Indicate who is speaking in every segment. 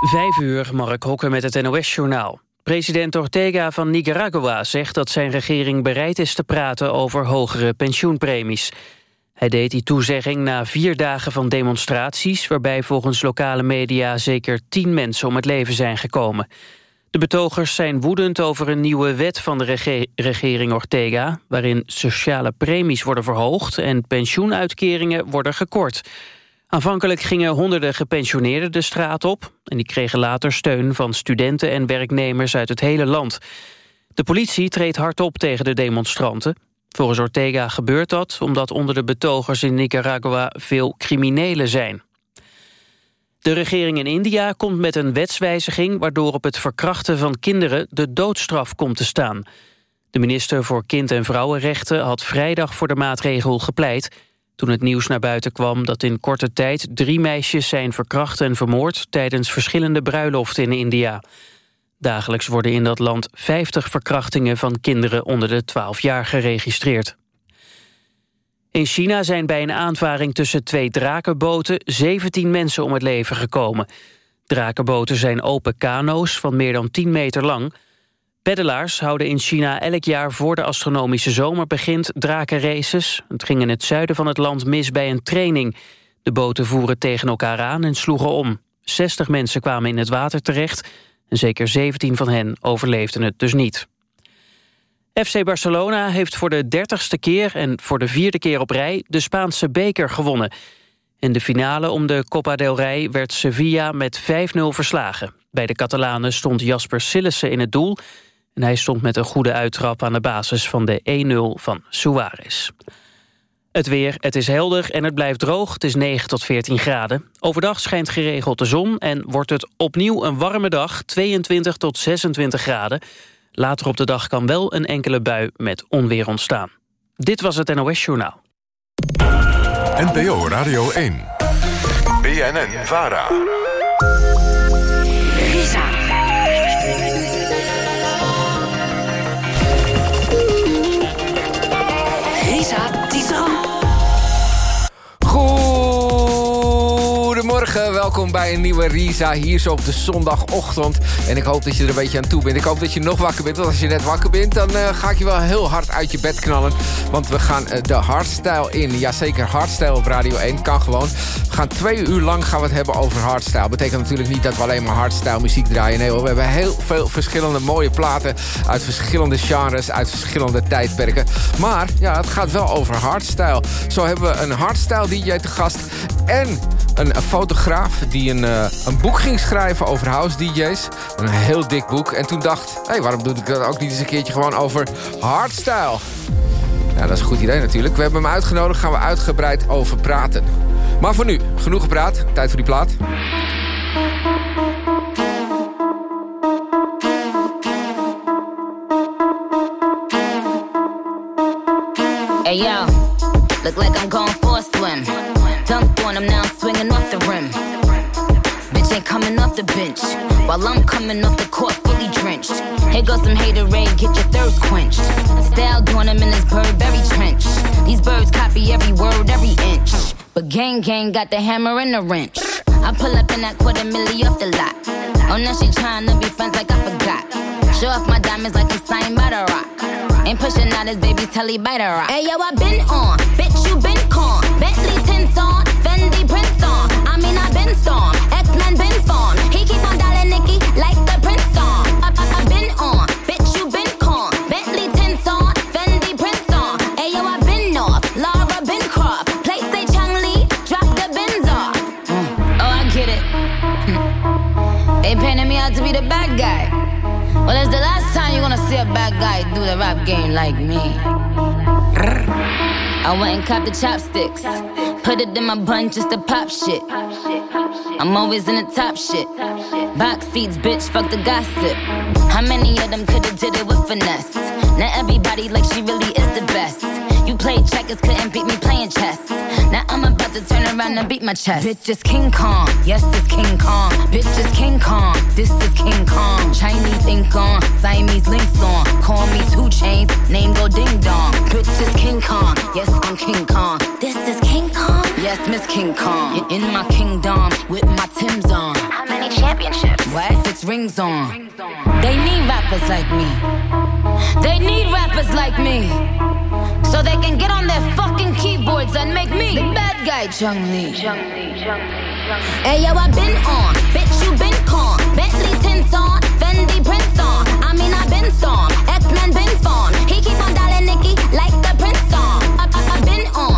Speaker 1: Vijf uur, Mark Hokker met het NOS-journaal. President Ortega van Nicaragua zegt dat zijn regering bereid is te praten over hogere pensioenpremies. Hij deed die toezegging na vier dagen van demonstraties... waarbij volgens lokale media zeker tien mensen om het leven zijn gekomen. De betogers zijn woedend over een nieuwe wet van de regering Ortega... waarin sociale premies worden verhoogd en pensioenuitkeringen worden gekort... Aanvankelijk gingen honderden gepensioneerden de straat op... en die kregen later steun van studenten en werknemers uit het hele land. De politie treedt hard op tegen de demonstranten. Volgens Ortega gebeurt dat omdat onder de betogers in Nicaragua veel criminelen zijn. De regering in India komt met een wetswijziging... waardoor op het verkrachten van kinderen de doodstraf komt te staan. De minister voor Kind- en Vrouwenrechten had vrijdag voor de maatregel gepleit toen het nieuws naar buiten kwam dat in korte tijd drie meisjes zijn verkracht en vermoord tijdens verschillende bruiloften in India. Dagelijks worden in dat land 50 verkrachtingen van kinderen onder de 12 jaar geregistreerd. In China zijn bij een aanvaring tussen twee drakenboten 17 mensen om het leven gekomen. Drakenboten zijn open kano's van meer dan 10 meter lang. Peddelaars houden in China elk jaar voor de astronomische zomer begint drakenraces. Het ging in het zuiden van het land mis bij een training. De boten voeren tegen elkaar aan en sloegen om. 60 mensen kwamen in het water terecht en zeker 17 van hen overleefden het dus niet. FC Barcelona heeft voor de dertigste keer en voor de vierde keer op rij de Spaanse beker gewonnen. In de finale om de Copa del Rey werd Sevilla met 5-0 verslagen. Bij de Catalanen stond Jasper Sillissen in het doel... En hij stond met een goede uittrap aan de basis van de 1-0 van Suarez. Het weer, het is helder en het blijft droog. Het is 9 tot 14 graden. Overdag schijnt geregeld de zon en wordt het opnieuw een warme dag. 22 tot 26 graden. Later op de dag kan wel een enkele bui met onweer ontstaan. Dit was het NOS Journaal.
Speaker 2: NPO Radio 1. BNN VARA.
Speaker 3: Welkom bij een nieuwe Risa hier zo op de zondagochtend. En ik hoop dat je er een beetje aan toe bent. Ik hoop dat je nog wakker bent, want als je net wakker bent... dan uh, ga ik je wel heel hard uit je bed knallen. Want we gaan uh, de hardstyle in. Jazeker, hardstyle op Radio 1, kan gewoon. We gaan twee uur lang gaan we het hebben over hardstyle. Betekent natuurlijk niet dat we alleen maar hardstyle muziek draaien. Nee hoor, we hebben heel veel verschillende mooie platen... uit verschillende genres, uit verschillende tijdperken. Maar ja, het gaat wel over hardstyle. Zo hebben we een hardstyle DJ te gast... en een fotograaf die een, uh, een boek ging schrijven over house DJ's. Een heel dik boek. En toen dacht, hé, hey, waarom doe ik dat ook niet eens een keertje gewoon over hardstyle? Ja, dat is een goed idee natuurlijk. We hebben hem uitgenodigd, gaan we uitgebreid over praten. Maar voor nu, genoeg gepraat. Tijd voor die plaat.
Speaker 4: Hey yo, look like I'm the bench. While I'm coming off the court, fully drenched. Here goes some haterade, get your thirst quenched. Style doing him in this Burberry trench. These birds copy every word, every inch. But gang gang got the hammer and the wrench. I pull up in that quarter milli off the lot. Oh, now she tryna be friends like I forgot. Show off my diamonds like I'm signed by the rock. Ain't pushing out his baby's telly by the rock. Hey yo, I been on, bitch, you been con. Bentley tints on, Fendi prints on. I mean, I been storm, X-Men been form. He keep on dialing Nicky like the prince on. I, I, I been on, bitch, you been con. Bentley tints on, Fendi prints on. Hey yo, I been off, Laura been Croft. Play say Chang Lee, drop the bins off. Mm. Oh, I get it. Hmm. They painted me out to be the bad guy. Well, it's the last time you're gonna see a bad guy do the rap game like me. I went and copped the chopsticks. Put it in my bun just to pop shit. I'm always in the top shit. Box seats, bitch, fuck the gossip. How many of them could've did it with finesse? Now everybody like she really is the best. You played checkers, couldn't beat me playing chess. Now I'm about to turn around and beat my chest. Bitch is King Kong, yes, it's King Kong. Bitch is King Kong, this is King Kong. Chinese ink on, Siamese links on. Call me two chains, name go ding dong. Bitch is King Kong, yes, I'm King Kong. This is King Kong, yes, Miss King Kong. In my kingdom with my Tim's on.
Speaker 5: Many championships?
Speaker 4: What? Six rings on. They need rappers like me. They need rappers like me. So they can get on their fucking keyboards and make me the bad guy, Chung Lee. Hey yo, I been on, bitch, you been con. Bentley tints on, Fendi prints on. I mean, I been storm, X-Men been fawn. He keep on dialing Nicky like the prince on. I, I, I been on,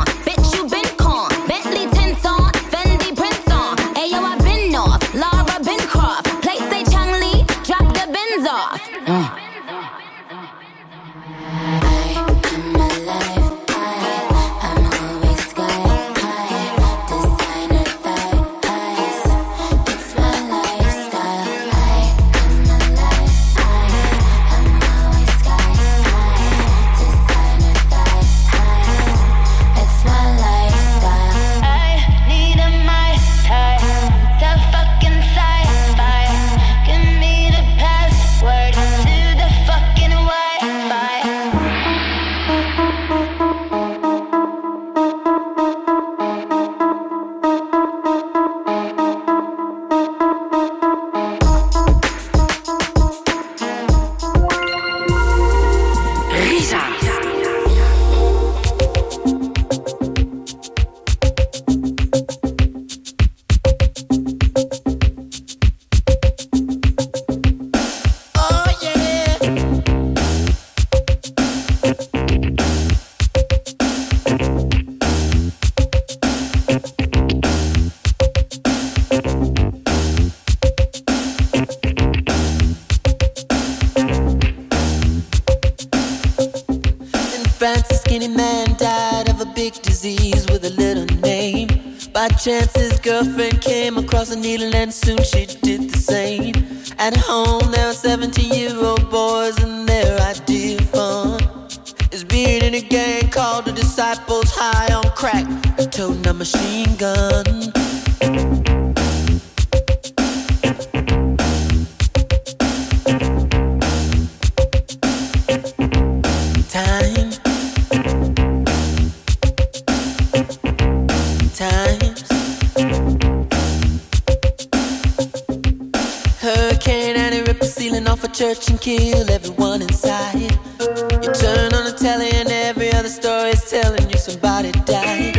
Speaker 6: Hurricane and it rip the ceiling off a church and kill everyone inside. You turn on the telly and every other story is telling you somebody died.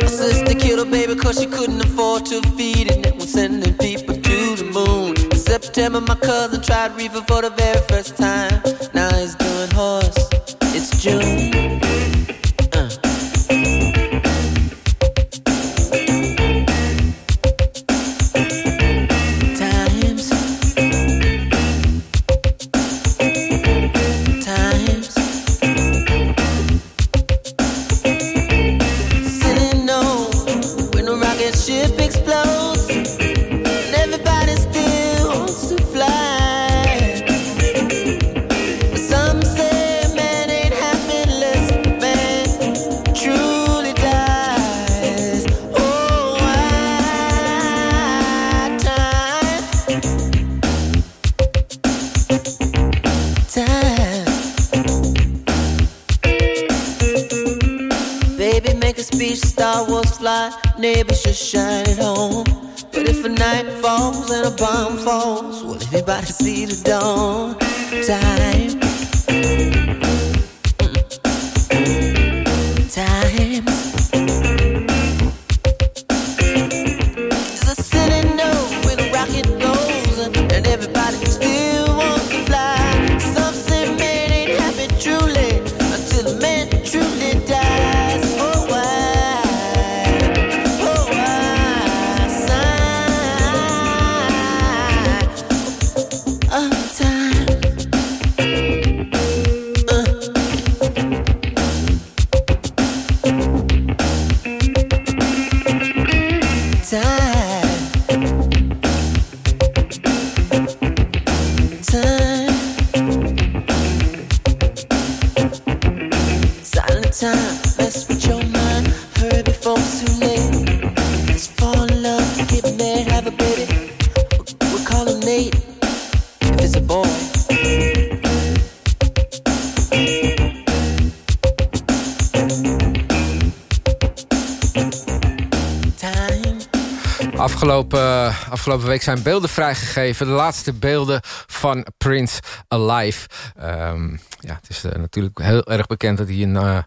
Speaker 6: My sister killed her baby cause she couldn't afford to feed it. And was sending people to the moon. In September, my cousin tried reefer for the very first time. Now he's doing horse. It's June.
Speaker 3: Afgelopen week zijn beelden vrijgegeven. De laatste beelden van Prince Alive. Ehm, ja, het is eh, natuurlijk heel erg bekend dat hij een... eh,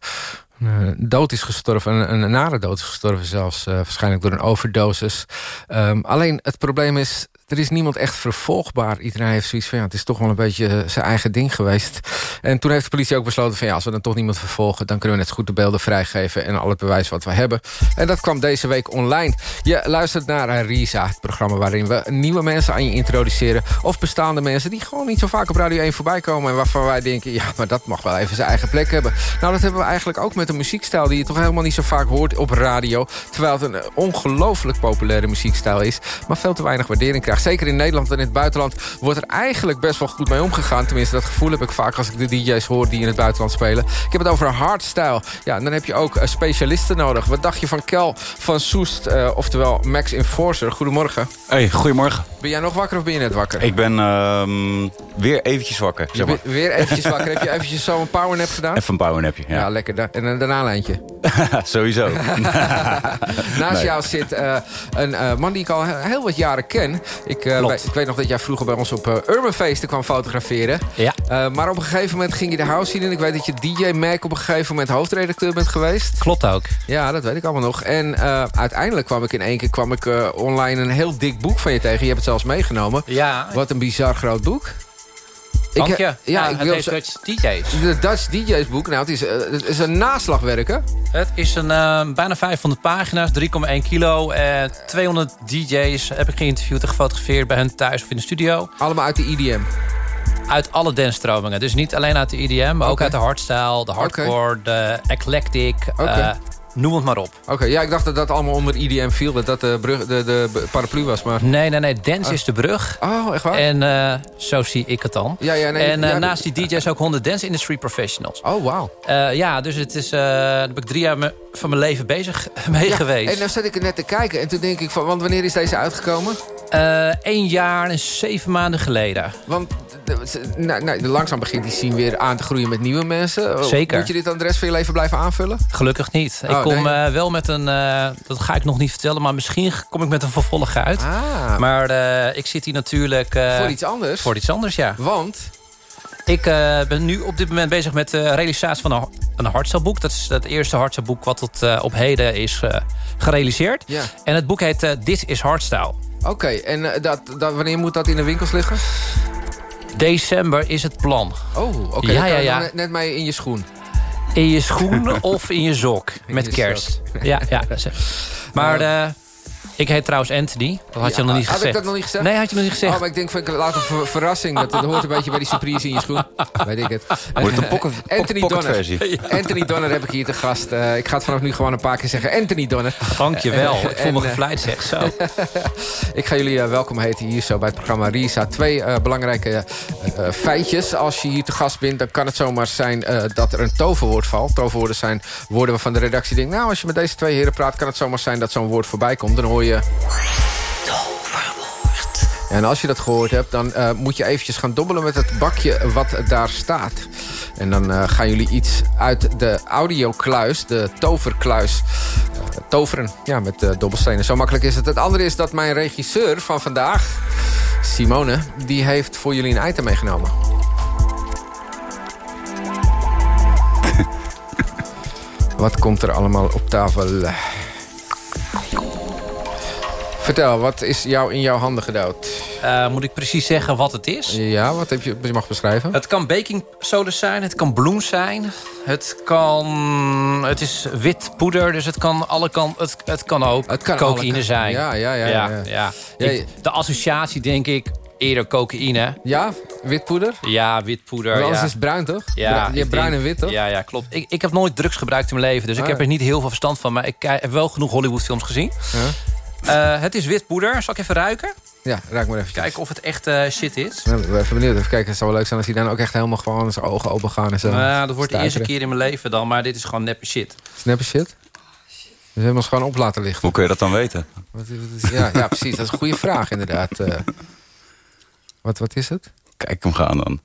Speaker 3: een dood is gestorven, een, een nare dood is gestorven zelfs, eh, waarschijnlijk door een overdosis. Ehm, alleen het probleem is, er is niemand echt vervolgbaar. Iedereen heeft zoiets van, ja, het is toch wel een beetje eh, zijn eigen ding geweest. En toen heeft de politie ook besloten van, ja, als we dan toch niemand vervolgen... dan kunnen we net goed de beelden vrijgeven en al het bewijs wat we hebben. En dat kwam deze week online. Je luistert naar eh, Risa, het programma waarin we nieuwe mensen aan je introduceren... of bestaande mensen die gewoon niet zo vaak op Radio 1 voorbij komen... en waarvan wij denken, ja, maar dat mag wel even zijn eigen plek hebben. Nou, dat hebben we eigenlijk ook met een muziekstijl... die je toch helemaal niet zo vaak hoort op radio... terwijl het een ongelooflijk populaire muziekstijl is... maar veel te weinig waardering krijgt. Zeker in Nederland en in het buitenland wordt er eigenlijk best wel goed mee omgegaan. Tenminste, dat gevoel heb ik vaak als ik de DJ's hoor die in het buitenland spelen. Ik heb het over hardstyle. Ja, en dan heb je ook eh, specialisten nodig. Wat dacht je van Kel van Soest, eh, oftewel Max Enforcer? Goedemorgen.
Speaker 7: Hey, goedemorgen.
Speaker 3: Ben jij nog wakker of ben je net wakker?
Speaker 7: Ik ben ehm, weer eventjes wakker, zeg maar.
Speaker 3: weer eventjes wakker. heb je eventjes zo een powernap gedaan?
Speaker 7: Even een powernapje,
Speaker 3: Ja,
Speaker 7: ja.
Speaker 3: lekker. En een daarna lijntje.
Speaker 7: Sowieso.
Speaker 3: Naast
Speaker 7: Nee.
Speaker 3: jou zit eh, een man die ik al he- heel wat jaren ken. Ik, eh, bij- ik weet nog dat jij vroeger bij ons op eh, Urban Feesten kwam fotograferen.
Speaker 7: Ja.
Speaker 3: Eh, maar op een gegeven moment ging je de house zien. En ik weet dat je DJ Mac op een gegeven moment hoofdredacteur bent geweest.
Speaker 8: Klopt ook.
Speaker 3: Ja, dat weet ik allemaal nog. En uiteindelijk kwam ik in één keer kwam ik, online een heel dik boek van je tegen. Je hebt het zelfs meegenomen.
Speaker 8: Ja,
Speaker 3: Wat een bizar groot boek.
Speaker 8: Dank
Speaker 3: Ik, ja, ik
Speaker 8: het
Speaker 3: wil
Speaker 8: heet
Speaker 3: zo-
Speaker 8: Dutch DJ's.
Speaker 3: De Dutch DJ's boek. Nou, het is, eh, het is een naslagwerk, hè?
Speaker 8: Het is een, eh, bijna 500 pagina's, 3,1 kilo. En 200 DJ's heb ik geïnterviewd en gefotografeerd bij hen thuis of in de studio.
Speaker 3: Allemaal uit de EDM.
Speaker 8: Uit alle dansstromingen. Dus niet alleen uit de EDM, maar ook uit de hardstyle, de hardcore, de eclectic. Eh, noem het maar op.
Speaker 3: Oké, ja, ik dacht dat dat allemaal onder EDM viel. Dat dat de, brug, de, de paraplu was, maar...
Speaker 8: Nee, nee, nee. Dance is de brug.
Speaker 3: Oh, echt waar?
Speaker 8: En eh, zo zie ik het dan.
Speaker 3: Ja, ja, nee,
Speaker 8: en eh,
Speaker 3: ja,
Speaker 8: naast die DJ's ook 100 dance industry professionals.
Speaker 3: Oh, wauw.
Speaker 8: Eh, ja, dus het is, daar ben ik drie jaar me- van mijn leven bezig mee
Speaker 3: Ja,
Speaker 8: geweest.
Speaker 3: En dan zat ik er net te kijken. En toen denk ik van, want wanneer is deze uitgekomen?
Speaker 8: Eén jaar en zeven maanden geleden.
Speaker 3: Want nou, nou, langzaam begint die scene weer aan te groeien met nieuwe mensen. Oh,
Speaker 8: Zeker.
Speaker 3: Moet je dit aan de rest van je leven blijven aanvullen?
Speaker 8: Gelukkig niet.
Speaker 3: Oh,
Speaker 8: ik kom
Speaker 3: nee.
Speaker 8: eh, wel met een... eh, dat ga ik nog niet vertellen, maar misschien kom ik met een vervolg uit.
Speaker 3: Ah,
Speaker 8: Maar eh, ik zit hier natuurlijk... eh,
Speaker 3: voor iets anders.
Speaker 8: voor iets anders, ja.
Speaker 3: Want,
Speaker 8: Ik eh, ben nu op dit moment bezig met de realisatie van een, een hardstyleboek. Dat is het eerste hardstyleboek wat tot eh, op heden is eh, gerealiseerd. En het boek heet eh, Dit is Hardstyle.
Speaker 3: Oké, en eh, dat, dat, wanneer moet dat in de winkels liggen?
Speaker 8: December is het plan.
Speaker 3: Oh, oké.
Speaker 8: Ja, ja, ja.
Speaker 3: Net, net mee in je schoen.
Speaker 8: In je schoen of in je sok. Met
Speaker 3: je
Speaker 8: kerst. Ja, ja. dat is het. Maar eh, ik heet trouwens Anthony. Dat had je
Speaker 3: Ja,
Speaker 8: nog niet
Speaker 3: had ik
Speaker 8: gezegd.
Speaker 3: dat nog niet gezegd?
Speaker 8: Nee, had je nog niet gezegd.
Speaker 3: Oh, maar ik denk van, ik laat een ver- verrassing. Dat, dat hoort een beetje bij die surprise in je schoen. Weet ik het.
Speaker 7: Wordt een pocket,
Speaker 3: Anthony
Speaker 7: pocket
Speaker 3: Donner.
Speaker 7: versie.
Speaker 3: Anthony Donner heb ik hier te gast. Eh, ik ga het vanaf nu gewoon een paar keer zeggen. Anthony Donner.
Speaker 8: Dank je wel. Ik voel me
Speaker 3: En, eh,
Speaker 8: gevleid, zeg. Zo.
Speaker 3: Ik ga jullie eh, welkom heten hier zo bij het programma Risa. Twee eh, belangrijke feitjes. Als je hier te gast bent, dan kan het zomaar zijn eh, dat er een toverwoord valt. Toverwoorden zijn woorden waarvan de redactie denkt... nou, als je met deze twee heren praat, kan het zomaar zijn dat zo'n woord voorbij komt. Dan hoor je... En als je dat gehoord hebt, dan eh, moet je eventjes gaan dobbelen met het bakje wat daar staat. En dan eh, gaan jullie iets uit de audiokluis, de toverkluis, eh, toveren. Ja, met eh, dobbelstenen. Zo makkelijk is het. Het andere is dat mijn regisseur van vandaag, Simone, die heeft voor jullie een item meegenomen. wat komt er allemaal op tafel? Vertel, wat is jou in jouw handen gedouwd?
Speaker 8: Eh, moet ik precies zeggen wat het is?
Speaker 3: Ja, wat heb je, je mag beschrijven?
Speaker 8: Het kan baking soda zijn, het kan bloem zijn. Het kan... Het is wit poeder, dus het kan alle kan, het, het kan ook
Speaker 3: Het kan
Speaker 8: cocaïne
Speaker 3: kan-
Speaker 8: zijn.
Speaker 3: Ja, ja, ja. ja, ja.
Speaker 8: ja.
Speaker 3: Ja,
Speaker 8: Ik- de associatie denk ik eerder cocaïne.
Speaker 3: Ja, wit poeder?
Speaker 8: Ja, wit poeder.
Speaker 3: Anders
Speaker 8: ja.
Speaker 3: is bruin, toch?
Speaker 8: Ja,
Speaker 3: je hebt bruin en wit, toch?
Speaker 8: Ja, ja, klopt. Ik, ik heb nooit drugs gebruikt in mijn leven, dus ik
Speaker 3: Ah.
Speaker 8: heb er niet heel veel verstand van. Maar ik heb wel genoeg Hollywoodfilms gezien. Eh, het is wit poeder. Zal ik even ruiken?
Speaker 3: Ja, raak maar even.
Speaker 8: Kijken of het echt eh, shit is.
Speaker 3: Nou, ik ben even benieuwd. Even kijken, het zou wel leuk zijn als hij dan ook echt helemaal gewoon zijn ogen open gaan en zo.
Speaker 8: Nou, dat wordt de eerste keer in mijn leven dan, maar dit is gewoon neppe shit.
Speaker 3: Snappen shit? Dus helemaal gewoon op laten lichten.
Speaker 7: Hoe kun je dat dan weten?
Speaker 3: Wat, wat is- ja, ja, precies. Dat is een goede vraag, inderdaad. eh. wat, wat is het?
Speaker 7: Kijk hem gaan dan.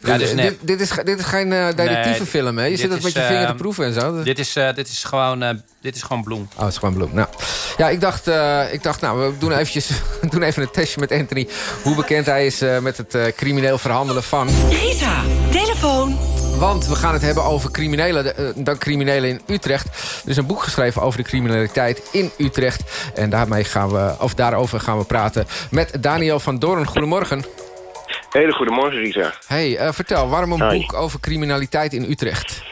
Speaker 8: Ja,
Speaker 3: dit,
Speaker 8: nep.
Speaker 3: dit, dit is, dit is geen detectieve
Speaker 8: Nee,
Speaker 3: film, hè? Je zit dat
Speaker 8: is,
Speaker 3: met je vinger te
Speaker 8: eh,
Speaker 3: proeven en zo.
Speaker 8: Dit is, eh, dit is, gewoon, eh, dit is gewoon bloem.
Speaker 3: Oh, het is gewoon bloem. Nou. Ja, ik dacht, eh, ik dacht, nou, we doen, eventjes, doen even een testje met Anthony... hoe bekend hij is eh, met het eh, crimineel verhandelen van...
Speaker 9: Risa, telefoon.
Speaker 3: Want we gaan het hebben over criminelen, dan criminelen in Utrecht. Er is een boek geschreven over de criminaliteit in Utrecht. En daarmee gaan we, of daarover gaan we praten met Daniel van Doorn. Goedemorgen.
Speaker 10: Hele goedemorgen, Risa.
Speaker 3: Hey, eh, vertel, waarom een boek over criminaliteit in Utrecht?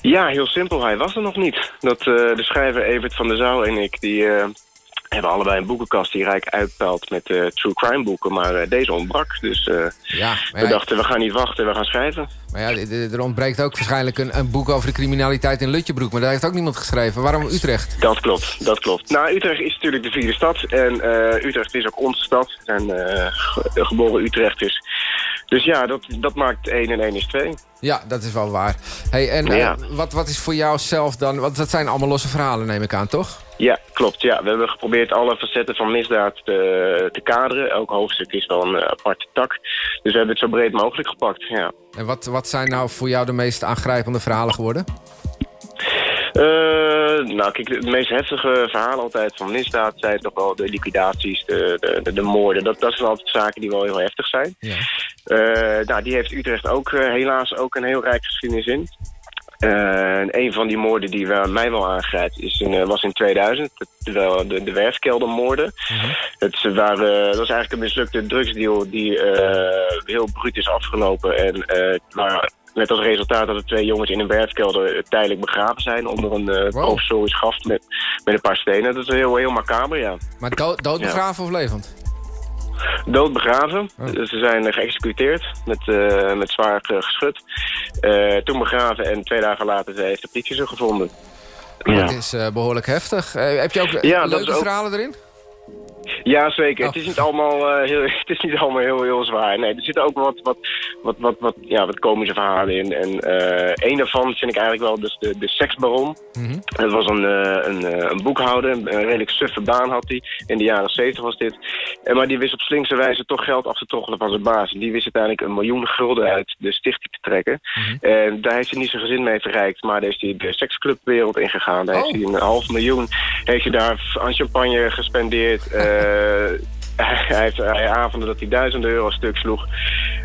Speaker 10: Ja, heel simpel. Hij was er nog niet. Dat, eh, de schrijver Evert van der Zouw en ik... die eh, hebben allebei een boekenkast die rijk uitpelt met eh, true crime boeken. Maar eh, deze ontbrak. Dus eh,
Speaker 3: Ja,
Speaker 10: we
Speaker 3: ja,
Speaker 10: dachten, we gaan niet wachten, we gaan schrijven.
Speaker 3: maar ja, er ontbreekt ook waarschijnlijk een, een boek over de criminaliteit in Lutjebroek. Maar daar heeft ook niemand geschreven. Waarom Utrecht?
Speaker 10: Dat klopt, dat klopt. Nou, Utrecht is natuurlijk de vierde stad. En Utrecht is ook onze stad. Ge- geboren Utrechters. Dus ja, dat, dat maakt 1 en 1 is 2.
Speaker 3: Ja, dat is wel waar. Hey, en
Speaker 10: Ja.
Speaker 3: wat, wat is voor jou zelf dan... Want dat zijn allemaal losse verhalen, neem ik aan, toch?
Speaker 10: Ja, klopt. Ja. We hebben geprobeerd alle facetten van misdaad te, te kaderen. Elk hoofdstuk is wel een eh, aparte tak. Dus we hebben het zo breed mogelijk gepakt, ja.
Speaker 3: En wat, wat zijn nou voor jou de meest aangrijpende verhalen geworden?
Speaker 10: Eh, nou, kijk, de meest heftige verhalen altijd van misdaad zijn toch wel de liquidaties, de, de, de, de moorden. Dat, dat zijn altijd zaken die wel heel heftig zijn.
Speaker 3: Ja.
Speaker 10: Eh, nou, die heeft Utrecht ook eh, helaas ook een heel rijk geschiedenis in. Eh, en een van die moorden die wel- mij wel aangrijpt is in, eh, was in 2000. De, de, de, de werfkeldermoorden. Het waren, dat was eigenlijk een mislukte drugsdeal die eh, heel bruut is afgelopen. En maar met als resultaat dat er twee jongens in een werfkelder tijdelijk begraven zijn... onder een eh
Speaker 3: Wow.
Speaker 10: provisorisch graf met, met een paar stenen. Dat is heel, heel macaber, ja.
Speaker 3: Maar dood, doodbegraven of levend?
Speaker 10: Dood begraven.
Speaker 3: Oh.
Speaker 10: Ze zijn eh, geëxecuteerd met, eh, met zwaar eh, geschut. Eh, toen begraven en twee dagen later heeft de politie ze gevonden.
Speaker 3: Dat is eh, behoorlijk heftig. Heb je ook
Speaker 10: Ja, dat
Speaker 3: leuke
Speaker 10: ook-
Speaker 3: verhalen erin?
Speaker 10: Ja, zeker.
Speaker 3: Oh.
Speaker 10: Het is niet allemaal, eh, heel, het is niet allemaal heel, heel zwaar. Nee, er zitten ook wat, wat, wat, wat, wat, ja, wat komische verhalen in. En eh een daarvan vind ik eigenlijk wel dus de, de seksbaron.
Speaker 3: Mhm.
Speaker 10: Het was een, eh, een, een boekhouder, een redelijk suffe baan had hij. In de jaren 70 was dit. En, maar die wist op slinkse wijze toch geld af te troggelen van zijn baas. En die wist uiteindelijk een miljoen gulden uit de stichting te trekken. En daar heeft hij niet zijn gezin mee verrijkt. Maar daar is hij de seksclubwereld ingegaan. Daar heeft hij een half miljoen heeft hij daar aan champagne gespendeerd. Eh, hij heeft hij avonden dat hij duizenden euro stuk sloeg.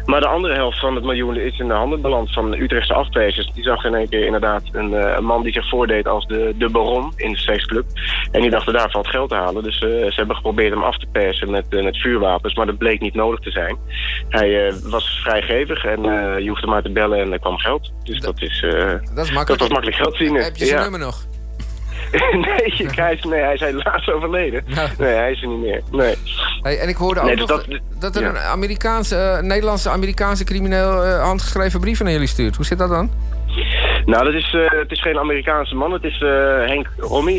Speaker 10: Maar de andere helft van het miljoen is in de handen beland van de Utrechtse afpezers. Die zag in één keer inderdaad een, eh, een man die zich voordeed als de, de baron in de seksclub. En die dachten daarvan het geld te halen. Dus eh, ze hebben geprobeerd hem af te persen met, met vuurwapens. Maar dat bleek niet nodig te zijn. Hij was vrijgevig en je hoefde maar te bellen en er kwam geld. Dus dat, is,
Speaker 3: Dat is
Speaker 10: dat
Speaker 3: makkelijk.
Speaker 10: was makkelijk geld verdienen.
Speaker 3: Heb je zijn
Speaker 10: Ja.
Speaker 3: nummer nog?
Speaker 10: nee, hij is, nee, hij is helaas overleden.
Speaker 3: Nou.
Speaker 10: Nee, hij is er niet meer. Nee.
Speaker 3: Hey, en ik hoorde ook
Speaker 10: Nee, dus
Speaker 3: nog
Speaker 10: dat-
Speaker 3: dat, er
Speaker 10: ja.
Speaker 3: een Amerikaanse, eh, Nederlandse Amerikaanse crimineel eh, handgeschreven brief naar jullie stuurt. Hoe zit dat dan?
Speaker 10: Nou, dat is, eh, het is geen Amerikaanse man. Het is Henk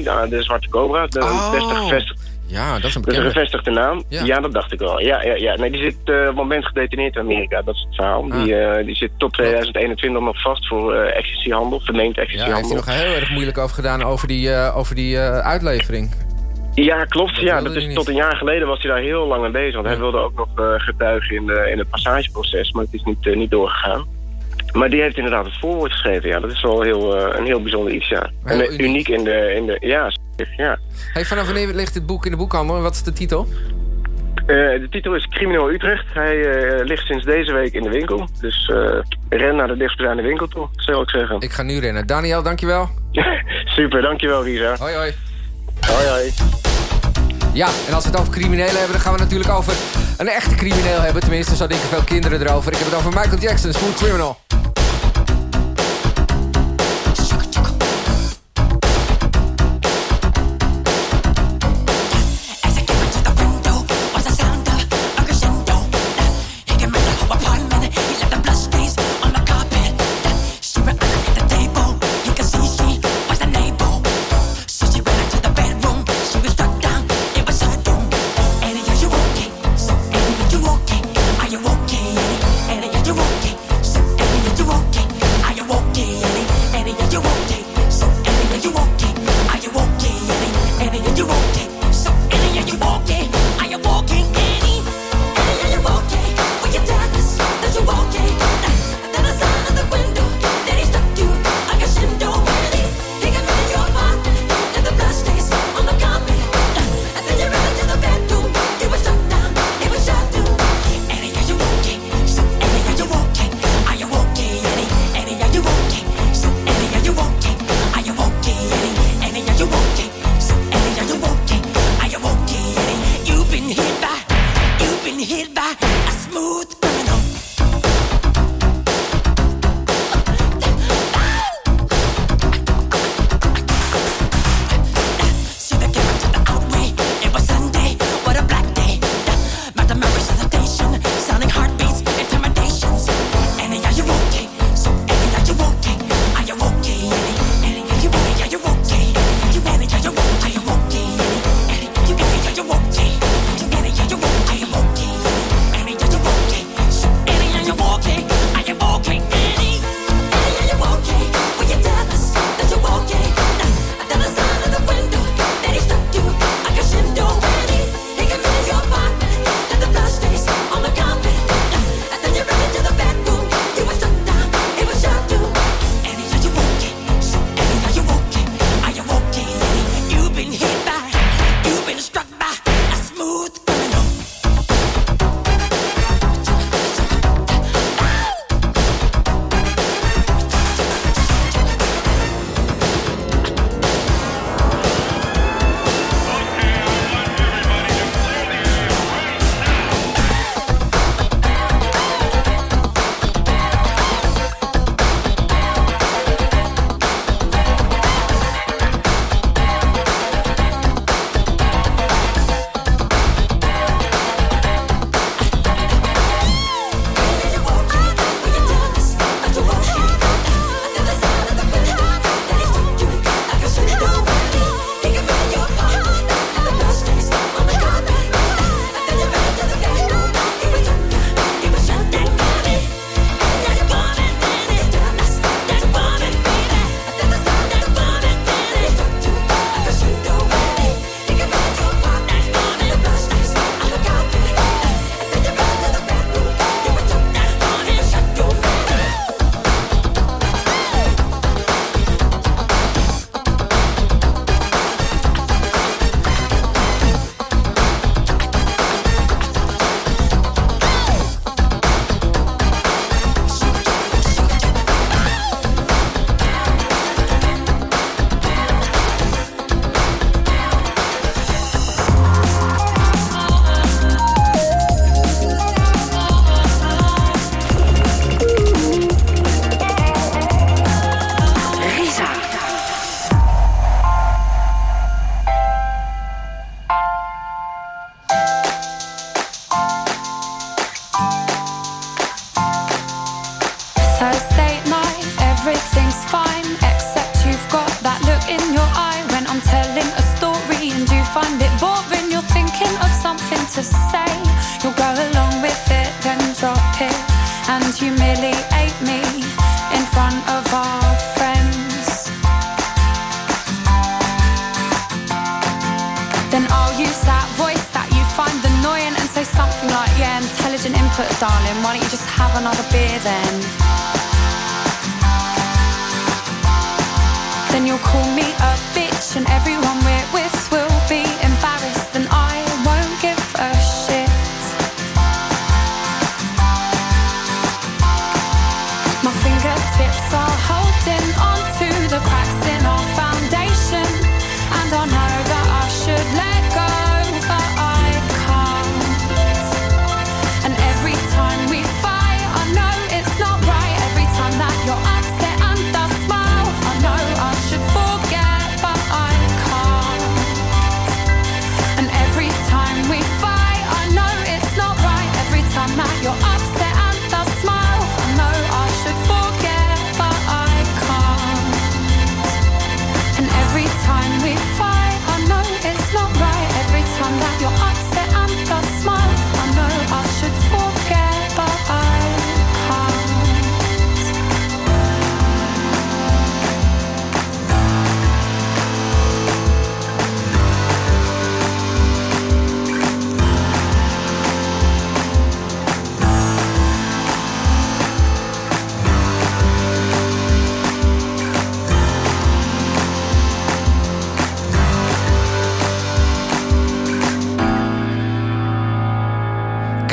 Speaker 10: nou, de Zwarte Cobra. De
Speaker 3: Oh.
Speaker 10: beste
Speaker 3: Ja, dat is een
Speaker 10: dat is een
Speaker 3: bekende.
Speaker 10: gevestigde naam.
Speaker 3: Ja.
Speaker 10: Ja. dat dacht ik wel. Ja, ja, ja. Nee, die zit eh, op moment gedetineerd in Amerika. Dat is het verhaal.
Speaker 3: Ah.
Speaker 10: Die, eh, die zit tot 2021 nog vast voor eh ecstasyhandel, vermeend
Speaker 3: Ja, daar heeft hij
Speaker 10: ecstasyhandel.
Speaker 3: nog heel erg moeilijk over gedaan over die, eh, over die uitlevering.
Speaker 10: Ja, klopt.
Speaker 3: Dat
Speaker 10: ja, dat is,
Speaker 3: niet.
Speaker 10: tot een jaar geleden was hij daar heel lang mee bezig. Want hij wilde ook nog getuigen in, de, in het passageproces, maar het is niet, niet doorgegaan. Maar die heeft inderdaad het voorwoord geschreven. Ja, dat is wel heel, eh, een heel bijzonder iets, ja.
Speaker 3: Heel
Speaker 10: en eh,
Speaker 3: uniek.
Speaker 10: uniek in de, in de... Ja, ja.
Speaker 3: Hey, vanaf wanneer ligt dit boek in de boekhandel en wat is de titel?
Speaker 10: Eh, de titel is Crimineel Utrecht. Hij eh, ligt sinds deze week in de winkel. Dus eh, ren naar de dichtstbijzijnde winkel toe, zou ik zeggen.
Speaker 3: Ik ga nu rennen. Daniel, dankjewel.
Speaker 10: Super, dankjewel Risa.
Speaker 3: Hoi, hoi.
Speaker 10: Hoi, hoi.
Speaker 3: Ja, en als we het over criminelen hebben, dan gaan we natuurlijk over een echte crimineel hebben. Tenminste, zo denken veel kinderen erover. Ik heb het over Michael Jackson, Smooth Criminal.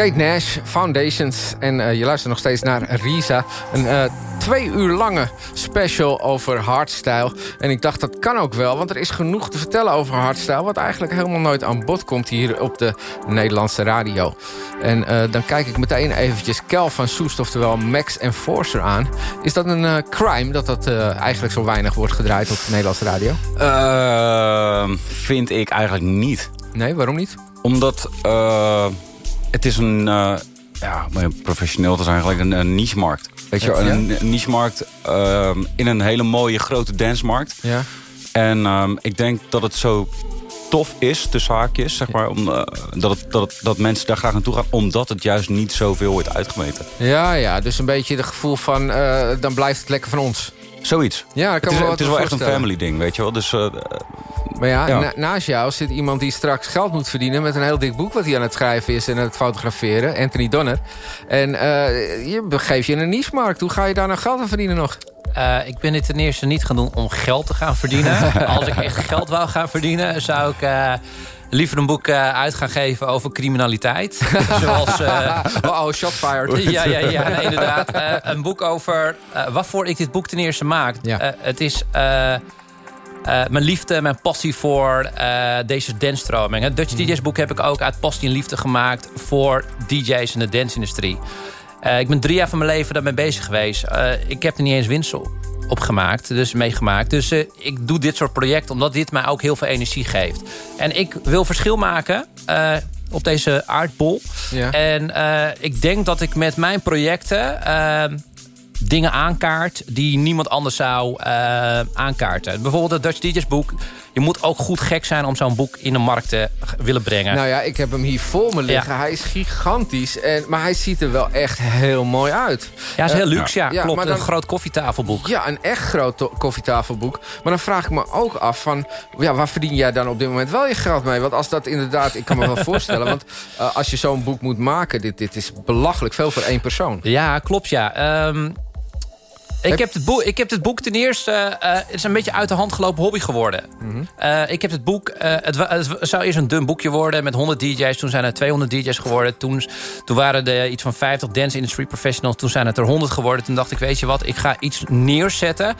Speaker 3: Kate Nash, Foundations. En eh, je luistert nog steeds naar Risa. Een eh, twee uur lange special over hardstyle. En ik dacht, dat kan ook wel. Want er is genoeg te vertellen over hardstyle... wat eigenlijk helemaal nooit aan bod komt hier op de Nederlandse radio. En eh, dan kijk ik meteen eventjes Kel van Soest... oftewel Max Enforcer aan. Is dat een crime dat dat eigenlijk zo weinig wordt gedraaid op de Nederlandse radio?
Speaker 7: Ehm, vind ik eigenlijk niet.
Speaker 3: Nee, waarom niet?
Speaker 7: Omdat eh, het is een... eh, ja, professioneel te zijn eigenlijk een, een niche-markt. Weet je, een, een niche-markt ehm, in een hele mooie grote dancemarkt.
Speaker 3: Ja.
Speaker 7: En ehm, ik denk dat het zo tof is, tussen haakjes, zeg maar, om, eh, dat, het, dat, het, dat mensen daar graag naartoe gaan, omdat het juist niet zoveel wordt uitgemeten.
Speaker 3: Ja, ja, dus een beetje het gevoel van... eh, dan blijft het lekker van ons.
Speaker 7: Zoiets.
Speaker 3: Ja, dat kan
Speaker 7: het is,
Speaker 3: wel
Speaker 7: het is wel echt een family ding, weet je wel. Dus, eh,
Speaker 3: Maar ja,
Speaker 7: Ja.
Speaker 3: na- naast jou zit iemand die straks geld moet verdienen... met een heel dik boek wat hij aan het schrijven is en aan het fotograferen. Anthony Donner. En eh, je begeeft je in een niche-markt. Hoe ga je daar nou geld aan verdienen nog?
Speaker 8: Eh, ik ben dit ten eerste niet gaan doen om geld te gaan verdienen. Als ik echt geld wou gaan verdienen, zou ik eh, liever een boek eh, uit gaan geven over criminaliteit. Zoals... eh,
Speaker 3: oh, oh, shot fired.
Speaker 8: ja, ja, ja nee, inderdaad. Eh, een boek over eh, waarvoor ik dit boek ten eerste maak.
Speaker 3: Ja.
Speaker 8: Het is... mijn liefde, mijn passie voor deze dance-stroming. Het Dutch DJ's boek heb ik ook uit passie en liefde gemaakt... voor DJ's in de dance-industrie. Eh, ik ben drie jaar van mijn leven daarmee bezig geweest. Eh, ik heb er niet eens winst op gemaakt, dus meegemaakt. Dus eh, ik doe dit soort projecten omdat dit mij ook heel veel energie geeft. En ik wil verschil maken op deze aardbol.
Speaker 3: Ja.
Speaker 8: En ik denk dat ik met mijn projecten dingen aankaart die niemand anders zou eh, aankaarten. Bijvoorbeeld het Dutch DJ's boek. Je moet ook goed gek zijn om zo'n boek in de markt te willen brengen.
Speaker 3: Nou ja, ik heb hem hier voor me liggen.
Speaker 8: Ja.
Speaker 3: Hij is gigantisch. En, maar hij ziet er wel echt heel mooi uit.
Speaker 8: ja, is heel
Speaker 3: Eh,
Speaker 8: luxe, ja,
Speaker 3: ja,
Speaker 8: klopt.
Speaker 3: maar dan-
Speaker 8: Een groot koffietafelboek.
Speaker 3: Ja, een echt groot koffietafelboek. Maar dan vraag ik me ook af van... Ja, waar verdien jij dan op dit moment wel je geld mee? Want als dat inderdaad... Ik kan me wel voorstellen. Want eh, als je zo'n boek moet maken... Dit, dit is belachelijk veel voor één persoon.
Speaker 8: Ja, klopt ja. Ehm, ik, heb het boek, ik heb het boek ten eerste... eh, het is een beetje uit de hand gelopen hobby geworden.
Speaker 3: Mhm.
Speaker 8: Eh, ik heb het boek... eh, het, zou eerst een dun boekje worden met 100 DJ's. Toen zijn er 200 DJ's geworden. Toen, toen waren er iets van 50 dance industry professionals. Toen zijn het er 100 geworden. Toen dacht ik, weet je wat, ik ga iets neerzetten...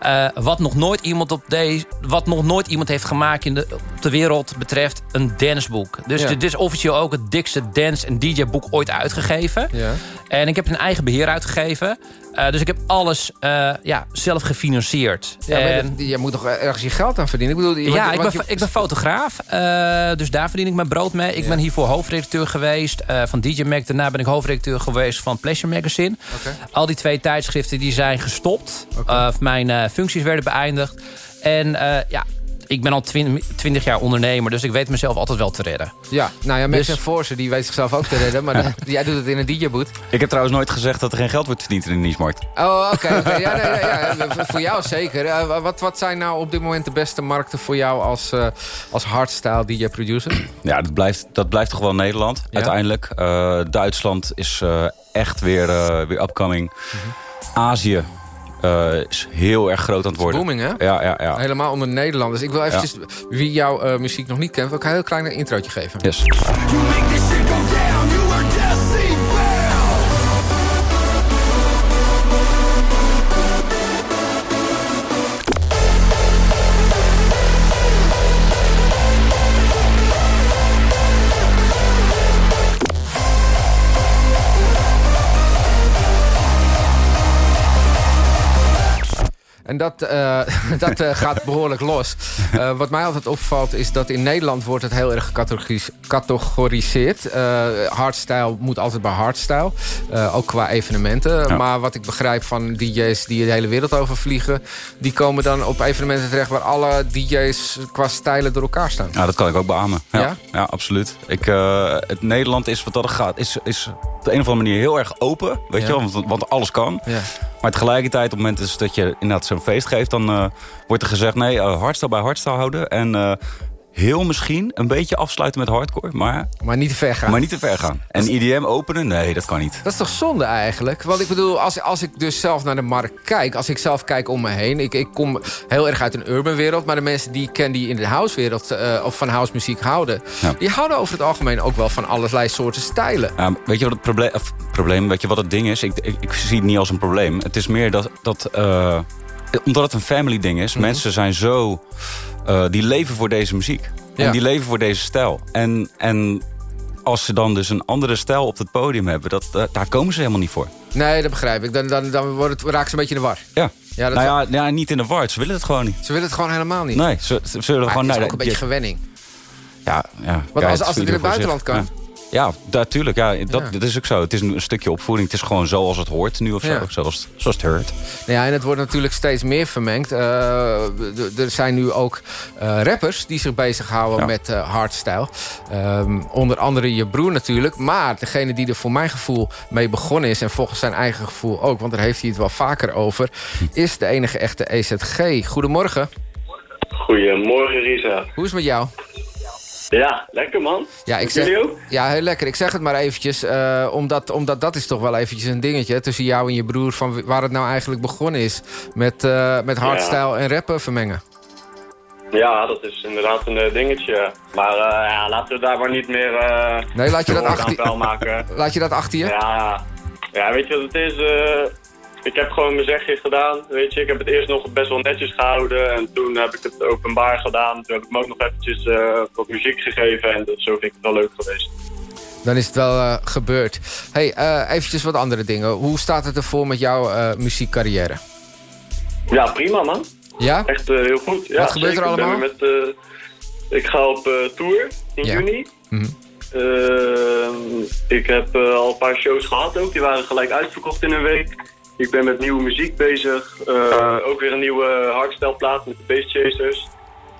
Speaker 8: eh, wat, nog nooit iemand op deze, wat nog nooit iemand heeft gemaakt in de, op de wereld betreft een danceboek. Dus
Speaker 3: Ja.
Speaker 8: dit is officieel ook het dikste dance- en DJ-boek ooit uitgegeven.
Speaker 3: Ja.
Speaker 8: En ik heb een eigen beheer uitgegeven. Eh, dus ik heb alles eh, ja, zelf gefinancierd.
Speaker 3: Ja,
Speaker 8: en,
Speaker 3: je moet toch ergens je geld aan verdienen? Ik bedoel, je-
Speaker 8: ja,
Speaker 3: want-
Speaker 8: ik ben,
Speaker 3: je-
Speaker 8: ik ben fotograaf. eh, dus daar verdien ik mijn brood mee. Ik
Speaker 3: Ja.
Speaker 8: ben hiervoor hoofdredacteur geweest van DJ Mag. Daarna ben ik hoofdredacteur geweest van Pleasure Magazine. Al die twee tijdschriften die zijn gestopt. Eh, mijn functies werden beëindigd. En ja, ik ben al twintig jaar ondernemer. Dus ik weet mezelf altijd wel te redden.
Speaker 3: Ja, nou ja, Max
Speaker 8: Dus-
Speaker 3: en Force, die weet zichzelf ook te redden. Maar dan- jij doet het in een DJ-boot.
Speaker 7: ik heb trouwens nooit gezegd dat er geen geld wordt verdiend in de niche-markt.
Speaker 3: Oh, oké. Ja, nee, nee, ja, voor- jou zeker. Eh, wat, wat zijn nou op dit moment de beste markten voor jou als, eh als hardstyle DJ-producer?
Speaker 7: Ja, dat blijft, dat blijft toch wel Nederland
Speaker 3: Ja.
Speaker 7: uiteindelijk. Eh, Duitsland is eh, echt weer, eh, weer upcoming. Azië eh, is heel erg groot aan het worden.
Speaker 3: booming, hè?
Speaker 7: Ja, ja, ja.
Speaker 3: Helemaal onder Nederlanders. Ik wil eventjes, wie jouw eh, muziek nog niet kent... wil ik een heel klein introotje geven.
Speaker 7: Yes.
Speaker 3: En dat, eh, dat eh, gaat behoorlijk los. Eh, wat mij altijd opvalt is dat in Nederland wordt het heel erg gecategoris- gecategoriseerd. Hardstyle moet altijd bij hardstyle. Ook qua evenementen.
Speaker 7: Ja.
Speaker 3: Maar wat ik begrijp van DJ's die de hele wereld over vliegen... die komen dan op evenementen terecht... waar alle DJ's qua stijlen door elkaar staan.
Speaker 7: Ja, dat kan ik ook beamen. Ja,
Speaker 3: Ja?
Speaker 7: ja? absoluut. Ik, het Nederland is wat dat gaat, is, is op de een of andere manier heel erg open. Weet je wel, want, want alles kan.
Speaker 3: Ja.
Speaker 7: Maar tegelijkertijd, op het moment is dat je inderdaad feest geeft... dan eh, wordt er gezegd, nee, eh hardstyle bij hardstyle houden. En eh, heel misschien een beetje afsluiten met hardcore. Maar,
Speaker 3: maar niet te ver gaan.
Speaker 7: Maar niet te ver gaan. En IDM openen? Nee, dat kan niet.
Speaker 3: Dat is toch zonde eigenlijk? Want ik bedoel, als, als ik dus zelf naar de markt kijk... als ik zelf kijk om me heen... ik, ik kom heel erg uit een urban wereld... maar de mensen die ik ken die in de housewereld uh, of van house muziek houden... Ja. die houden over het algemeen ook wel van allerlei soorten stijlen.
Speaker 7: Ja, weet je wat het probleem, probleem... weet je wat het ding is? Ik, ik, ik, zie het niet als een probleem. Het is meer dat... dat uh, omdat het een family ding is. Mm -hmm. Mensen zijn zo... Uh, die leven voor deze muziek. Ja. En die leven voor deze stijl. En, en als ze dan dus een andere stijl op het podium hebben... Dat, uh, daar komen ze helemaal niet voor.
Speaker 3: Nee, dat begrijp ik. Dan, dan, dan wordt het, raken ze een beetje in de war.
Speaker 7: Ja. Ja, dat nou ja, ja, niet in de war. Ze willen het gewoon niet.
Speaker 3: Ze willen het gewoon helemaal niet.
Speaker 7: Nee, ze, ze zullen
Speaker 3: maar
Speaker 7: gewoon...
Speaker 3: Het is
Speaker 7: nee,
Speaker 3: ook een beetje gewenning.
Speaker 7: Ja, ja.
Speaker 3: Want als, als het in het buitenland kan...
Speaker 7: Ja. Natuurlijk. Ja, dat, ja. dat is ook zo. Het is een, een, stukje opvoeding. Het is gewoon zoals het hoort nu of zo. Ja. Zoals, zoals het hoort.
Speaker 3: Ja, en het wordt natuurlijk steeds meer vermengd. Uh, er zijn nu ook uh, rappers die zich bezighouden ja. met uh, hardstyle. Um, onder andere je broer natuurlijk. Maar degene die er voor mijn gevoel mee begonnen is... en volgens zijn eigen gevoel ook, want daar heeft hij het wel vaker over... is de enige echte EZG. Goedemorgen.
Speaker 11: Goedemorgen, Risa.
Speaker 3: Hoe is het met jou?
Speaker 11: Ja, lekker man.
Speaker 3: Ja, ik zeg, ja, heel lekker. Ik zeg het maar eventjes, uh, omdat, omdat dat is toch wel eventjes een dingetje... tussen jou en je broer, van waar het nou eigenlijk begonnen is... met, uh, met hardstyle ja. en rappen vermengen.
Speaker 11: Ja, dat is inderdaad een uh, dingetje. Maar ja, laten we daar maar niet meer...
Speaker 3: nee, laat je, dat achter... maken. laat je dat achter je?
Speaker 11: Ja, ja weet je wat het is? Ik heb gewoon mijn zegje gedaan, weet je. Ik heb het eerst nog best wel netjes gehouden en toen heb ik het openbaar gedaan. Toen heb ik me ook nog eventjes uh, wat muziek gegeven en dat, zo vind ik het wel leuk geweest.
Speaker 3: Dan is het wel uh, gebeurd. hey, uh, eventjes wat andere dingen. Hoe staat het ervoor met jouw muziekcarrière?
Speaker 11: Ja, prima man.
Speaker 3: Ja?
Speaker 11: Echt heel goed. Ja,
Speaker 3: wat gebeurt
Speaker 11: zeker.
Speaker 3: er allemaal?
Speaker 11: Ik, met, ik ga op tour in ja. juni.
Speaker 3: Mm -hmm.
Speaker 11: ik heb al een paar shows gehad ook. Die waren gelijk uitverkocht in een week. Ik ben met nieuwe muziek bezig. Uh, ook weer een nieuwe hardstyle plaat met de Bass Chasers.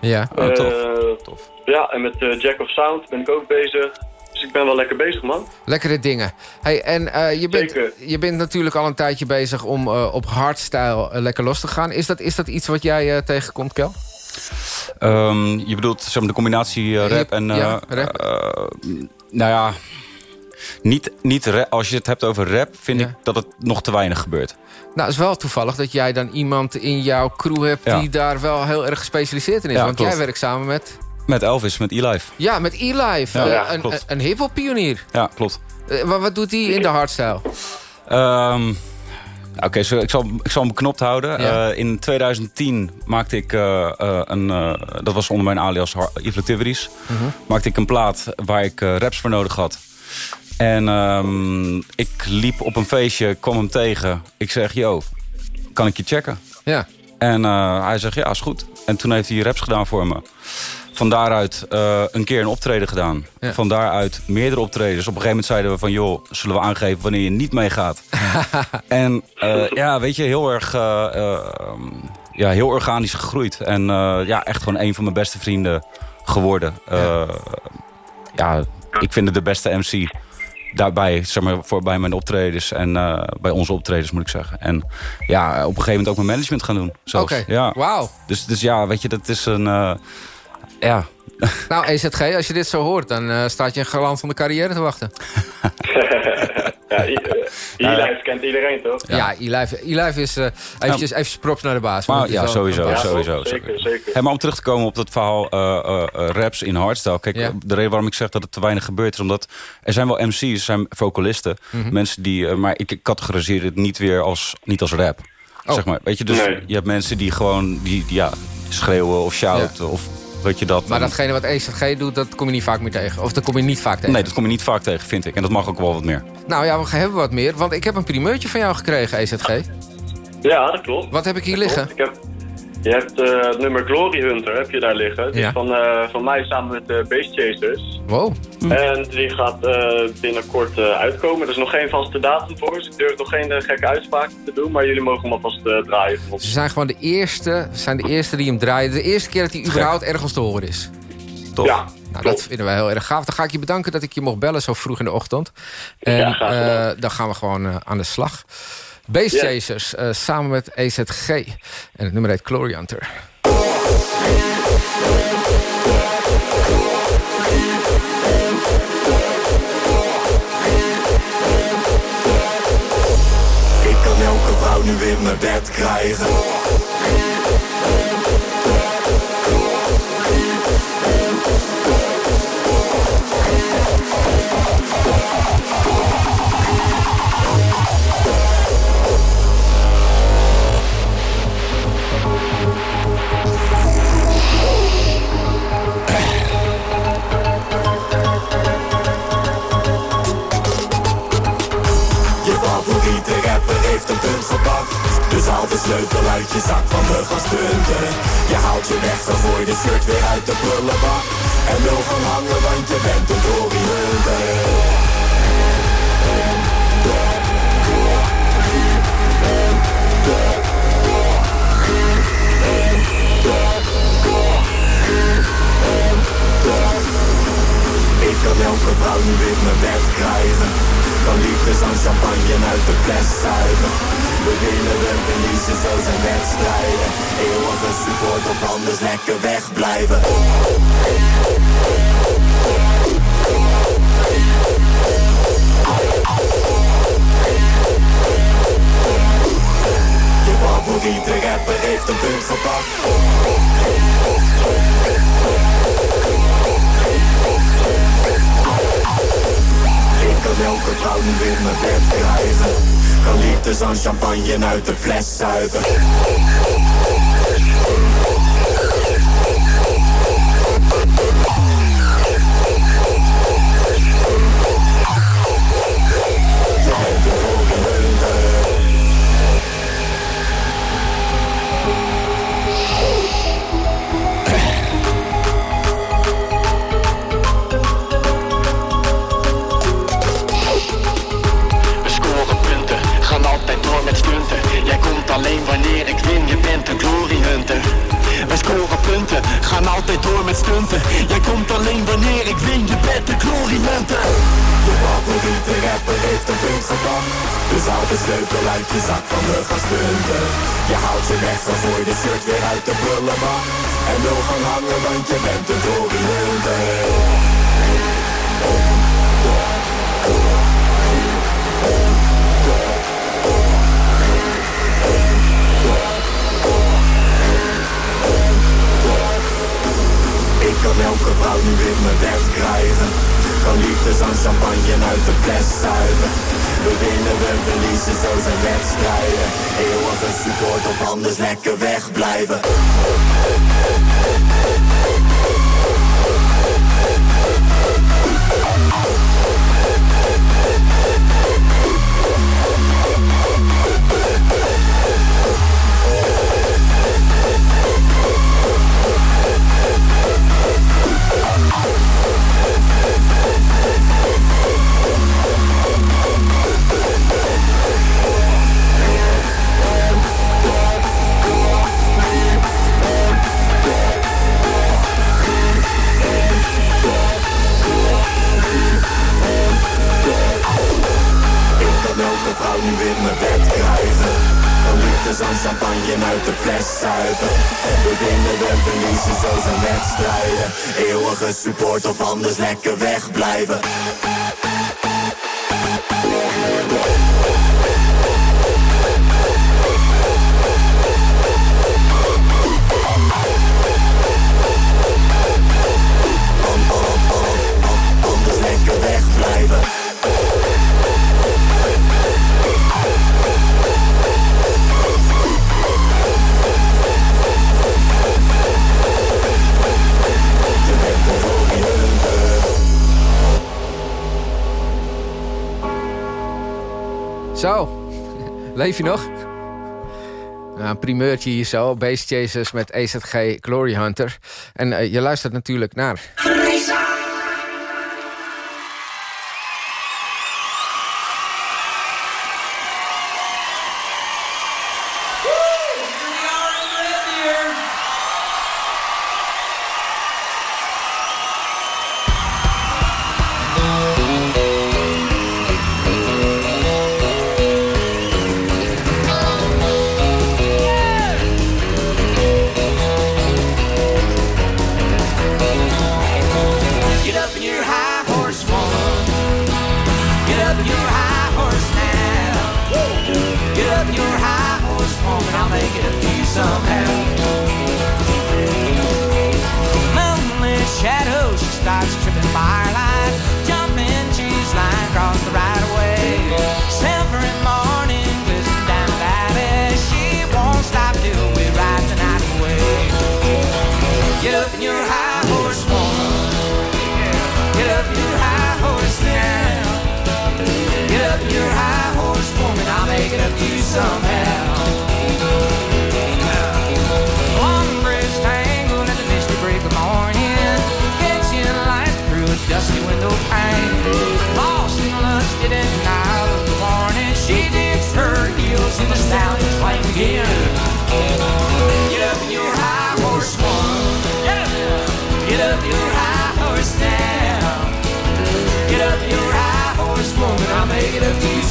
Speaker 3: Ja,
Speaker 7: oh, tof.
Speaker 11: Uh,
Speaker 7: tof.
Speaker 11: Ja, en met uh, Jack of Sound ben ik ook bezig. Dus ik ben wel lekker bezig, man.
Speaker 3: Lekkere dingen. Hey, en je, bent,
Speaker 11: Zeker.
Speaker 3: je bent natuurlijk al een tijdje bezig om op hardstyle lekker los te gaan. Is dat, is dat iets wat jij tegenkomt, Kel?
Speaker 7: Um, je bedoelt zeg maar, de combinatie rap en...
Speaker 3: ja, rap.
Speaker 7: nou ja, niet, niet als je het hebt over rap, vind
Speaker 3: Ja.
Speaker 7: ik dat het nog te weinig gebeurt.
Speaker 3: Nou, het is wel toevallig dat jij dan iemand in jouw crew hebt...
Speaker 7: Ja.
Speaker 3: die daar wel heel erg gespecialiseerd in is.
Speaker 7: Ja,
Speaker 3: Want
Speaker 7: klopt.
Speaker 3: jij werkt samen met...
Speaker 7: Met Elvis, met E-Life.
Speaker 3: Ja, met E-Life.
Speaker 7: Ja,
Speaker 3: eh,
Speaker 7: ja,
Speaker 3: een, een, een hiphop pionier.
Speaker 7: Ja, klopt.
Speaker 3: Eh, wat, wat doet hij in de hardstyle?
Speaker 7: Ehm, Oké, zo- ik, zal, ik zal hem beknopt houden.
Speaker 3: Ja.
Speaker 7: Eh, in 2010 maakte ik een... dat was onder mijn alias Yves Activities.
Speaker 3: Mhm.
Speaker 7: Maakte ik een plaat waar ik raps voor nodig had. En ehm, ik liep op een feestje, kwam hem tegen. Ik zeg, yo, kan ik je checken?
Speaker 3: Ja.
Speaker 7: En eh, hij zegt, ja, is goed. En toen heeft hij raps gedaan voor me. Van daaruit eh, een keer een optreden gedaan.
Speaker 3: Ja.
Speaker 7: Van daaruit meerdere optredens. Op een gegeven moment zeiden we van... joh, zullen we aangeven wanneer je niet meegaat? en eh, ja, weet je, heel erg... eh, eh, ja, heel organisch gegroeid. En ja, echt gewoon een van mijn beste vrienden geworden. Ja, ik vind het de beste MC daarbij, zeg maar, voor bij mijn optredens en eh, bij onze optredens moet ik zeggen. En ja, op een gegeven moment ook mijn management gaan doen.
Speaker 3: Oké,
Speaker 7: Ja.
Speaker 3: wauw.
Speaker 7: Dus, dus ja, weet je, dat is een... eh, ja,
Speaker 3: Nou, EZG, als je dit zo hoort... dan eh, staat je een galant van de carrière te wachten.
Speaker 11: ja, eh, E-Life kent iedereen, toch?
Speaker 3: Ja, E-Life is... eh eventjes, even props naar de baas.
Speaker 7: maar, ja, sowieso, sowieso.
Speaker 11: zeker, zeker.
Speaker 7: Hey, maar om terug te komen op dat verhaal eh, raps in hardstyle. Kijk,
Speaker 3: Ja.
Speaker 7: de reden waarom ik zeg dat het te weinig gebeurt... is omdat er zijn wel MC's, er zijn vocalisten.
Speaker 3: Mhm.
Speaker 7: Mensen die... maar ik categoriseer het niet weer als, niet als rap.
Speaker 3: Oh.
Speaker 7: Zeg maar. Weet je, dus
Speaker 11: Nee.
Speaker 7: je hebt mensen die gewoon die, die, ja, schreeuwen of shouten. Of weet je dat.
Speaker 3: Maar
Speaker 7: En-
Speaker 3: datgene wat EZG doet, dat kom je niet vaak meer tegen. Of dat kom je niet vaak tegen.
Speaker 7: Nee, dat kom je niet vaak tegen, vind ik. En dat mag ook wel wat meer.
Speaker 3: Nou ja, we hebben wat meer. Want ik heb een primeurtje van jou gekregen, EZG.
Speaker 11: Ja, dat klopt.
Speaker 3: Wat heb ik hier
Speaker 11: Dat
Speaker 3: liggen?
Speaker 11: klopt. Ik heb, je hebt eh, het nummer Glory Hunter, heb je daar liggen.
Speaker 3: Ja.
Speaker 11: is van, eh, van mij samen met de Bass Chasers.
Speaker 3: Wow.
Speaker 11: En die gaat eh, binnenkort eh, uitkomen. Er is nog geen vaste datum voor, dus ik durf nog geen eh, gekke uitspraken te doen. Maar jullie mogen hem alvast eh, draaien.
Speaker 3: Ze zijn gewoon de eerste, ze zijn de eerste die hem draaien. De eerste keer dat hij überhaupt ergens te horen is.
Speaker 7: Toch?
Speaker 11: Ja,
Speaker 3: Nou, dat vinden wij heel erg gaaf. Dan ga ik je bedanken dat ik je mocht bellen zo vroeg in de ochtend. En
Speaker 11: Ja,
Speaker 3: eh, dan gaan we gewoon eh, aan de slag. Base
Speaker 11: yeah.
Speaker 3: Chasers, eh, samen met EZG. En het nummer heet Glory Hunter.
Speaker 12: Ik kan elke vrouw nu in mijn bed krijgen Dus haal de sleutel uit je zak van de gaspunten Je haalt je weggegooide shirt weer uit de prullenbak En wil gaan hangen want je bent een Ik nu in mijn bed krijgen? Kan liefdes aan champagne uit de fles zuigen. We winnen, we verliezen, zo zijn wedstrijden. Eeuwige support of anders lekker wegblijven. Je favoriete rapper heeft een punt gepakt Ik kan elke vrouw nu in mijn bed krijgen Kan liefdes aan champagne uit de fles zuipen
Speaker 13: Jij komt alleen wanneer ik win, je bent een glory hunter. Je
Speaker 12: favoriete rapper heeft een punt gepakt Dus haal de sleutel uit je zak van de gaspunten Je haalt je weggegooide shirt weer uit de prullenbak. En wil gaan hangen want je bent een Tory elke vrouw nu in mijn bed krijgen? Kan liefdes aan champagne uit de fles zuigen? We winnen, we verliezen, zo zijn wedstrijden. Eeuwige support of anders lekker wegblijven. Ik nu in mijn bed krijgen. Kan liefdes aan champagne uit de fles zuipen. We winnen, we verliezen, zo zijn wedstrijden. Eeuwige support of anders lekker wegblijven
Speaker 3: Zo, leef je nog? Nou, een primeurtje hier zo, Base Chasers met EZG Glory Hunter. En eh, je luistert natuurlijk naar...
Speaker 14: somehow. Lonely shadows, she starts tripping firelight. jumping she's line across the right of way. Silvery morning, glisten down the valley. She won't stop till we ride the night away. Get up in your high horse, woman. Get up your high horse now. Get up your high horse, woman. I'll make it up to you somehow. And out of the warning, she digs her heels in the stallion flame again. Get up in your high horse, woman. Get up your high horse now. Get up your high horse, woman. I'll make it up to you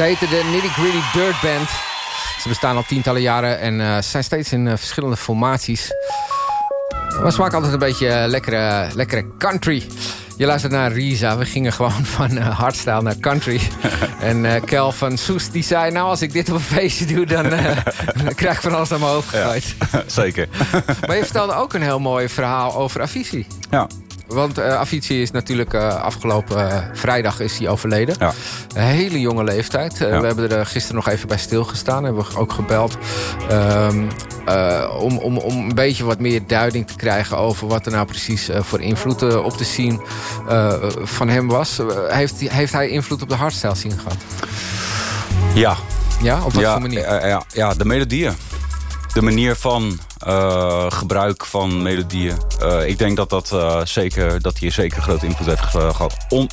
Speaker 3: Ze heten de Nitty Gritty Dirt Band. Ze bestaan al tientallen jaren en eh, zijn steeds in eh, verschillende formaties. We smaken altijd een beetje eh, lekkere, lekkere country. Je luistert naar Risa. We gingen gewoon van eh, hardstyle naar country. en eh Kel van Soes die zei... nou, als ik dit op een feestje doe... dan, dan krijg ik van alles naar mijn hoofd gegooid.
Speaker 7: Zeker.
Speaker 3: Maar je vertelde ook een heel mooi verhaal over Avicii.
Speaker 7: Ja.
Speaker 3: Want eh Avicii is natuurlijk eh, afgelopen eh, vrijdag is hij overleden. Een hele jonge leeftijd.
Speaker 7: Ja.
Speaker 3: We hebben er gisteren nog even bij stilgestaan. Hebben we ook gebeld. ehm, eh, om, om, om een beetje wat meer duiding te krijgen... over wat er nou precies voor invloed op scene eh, van hem was. Heeft, hij- heeft hij invloed op de hardstyle scene gehad?
Speaker 7: Ja.
Speaker 3: Ja, op wat
Speaker 7: ja,
Speaker 3: voor manier?
Speaker 7: ja, ja, de melodieën. De manier van eh, gebruik van melodieën. Eh, ik denk dat, dat, eh, zeker, dat hij zeker grote invloed heeft ge- gehad. On-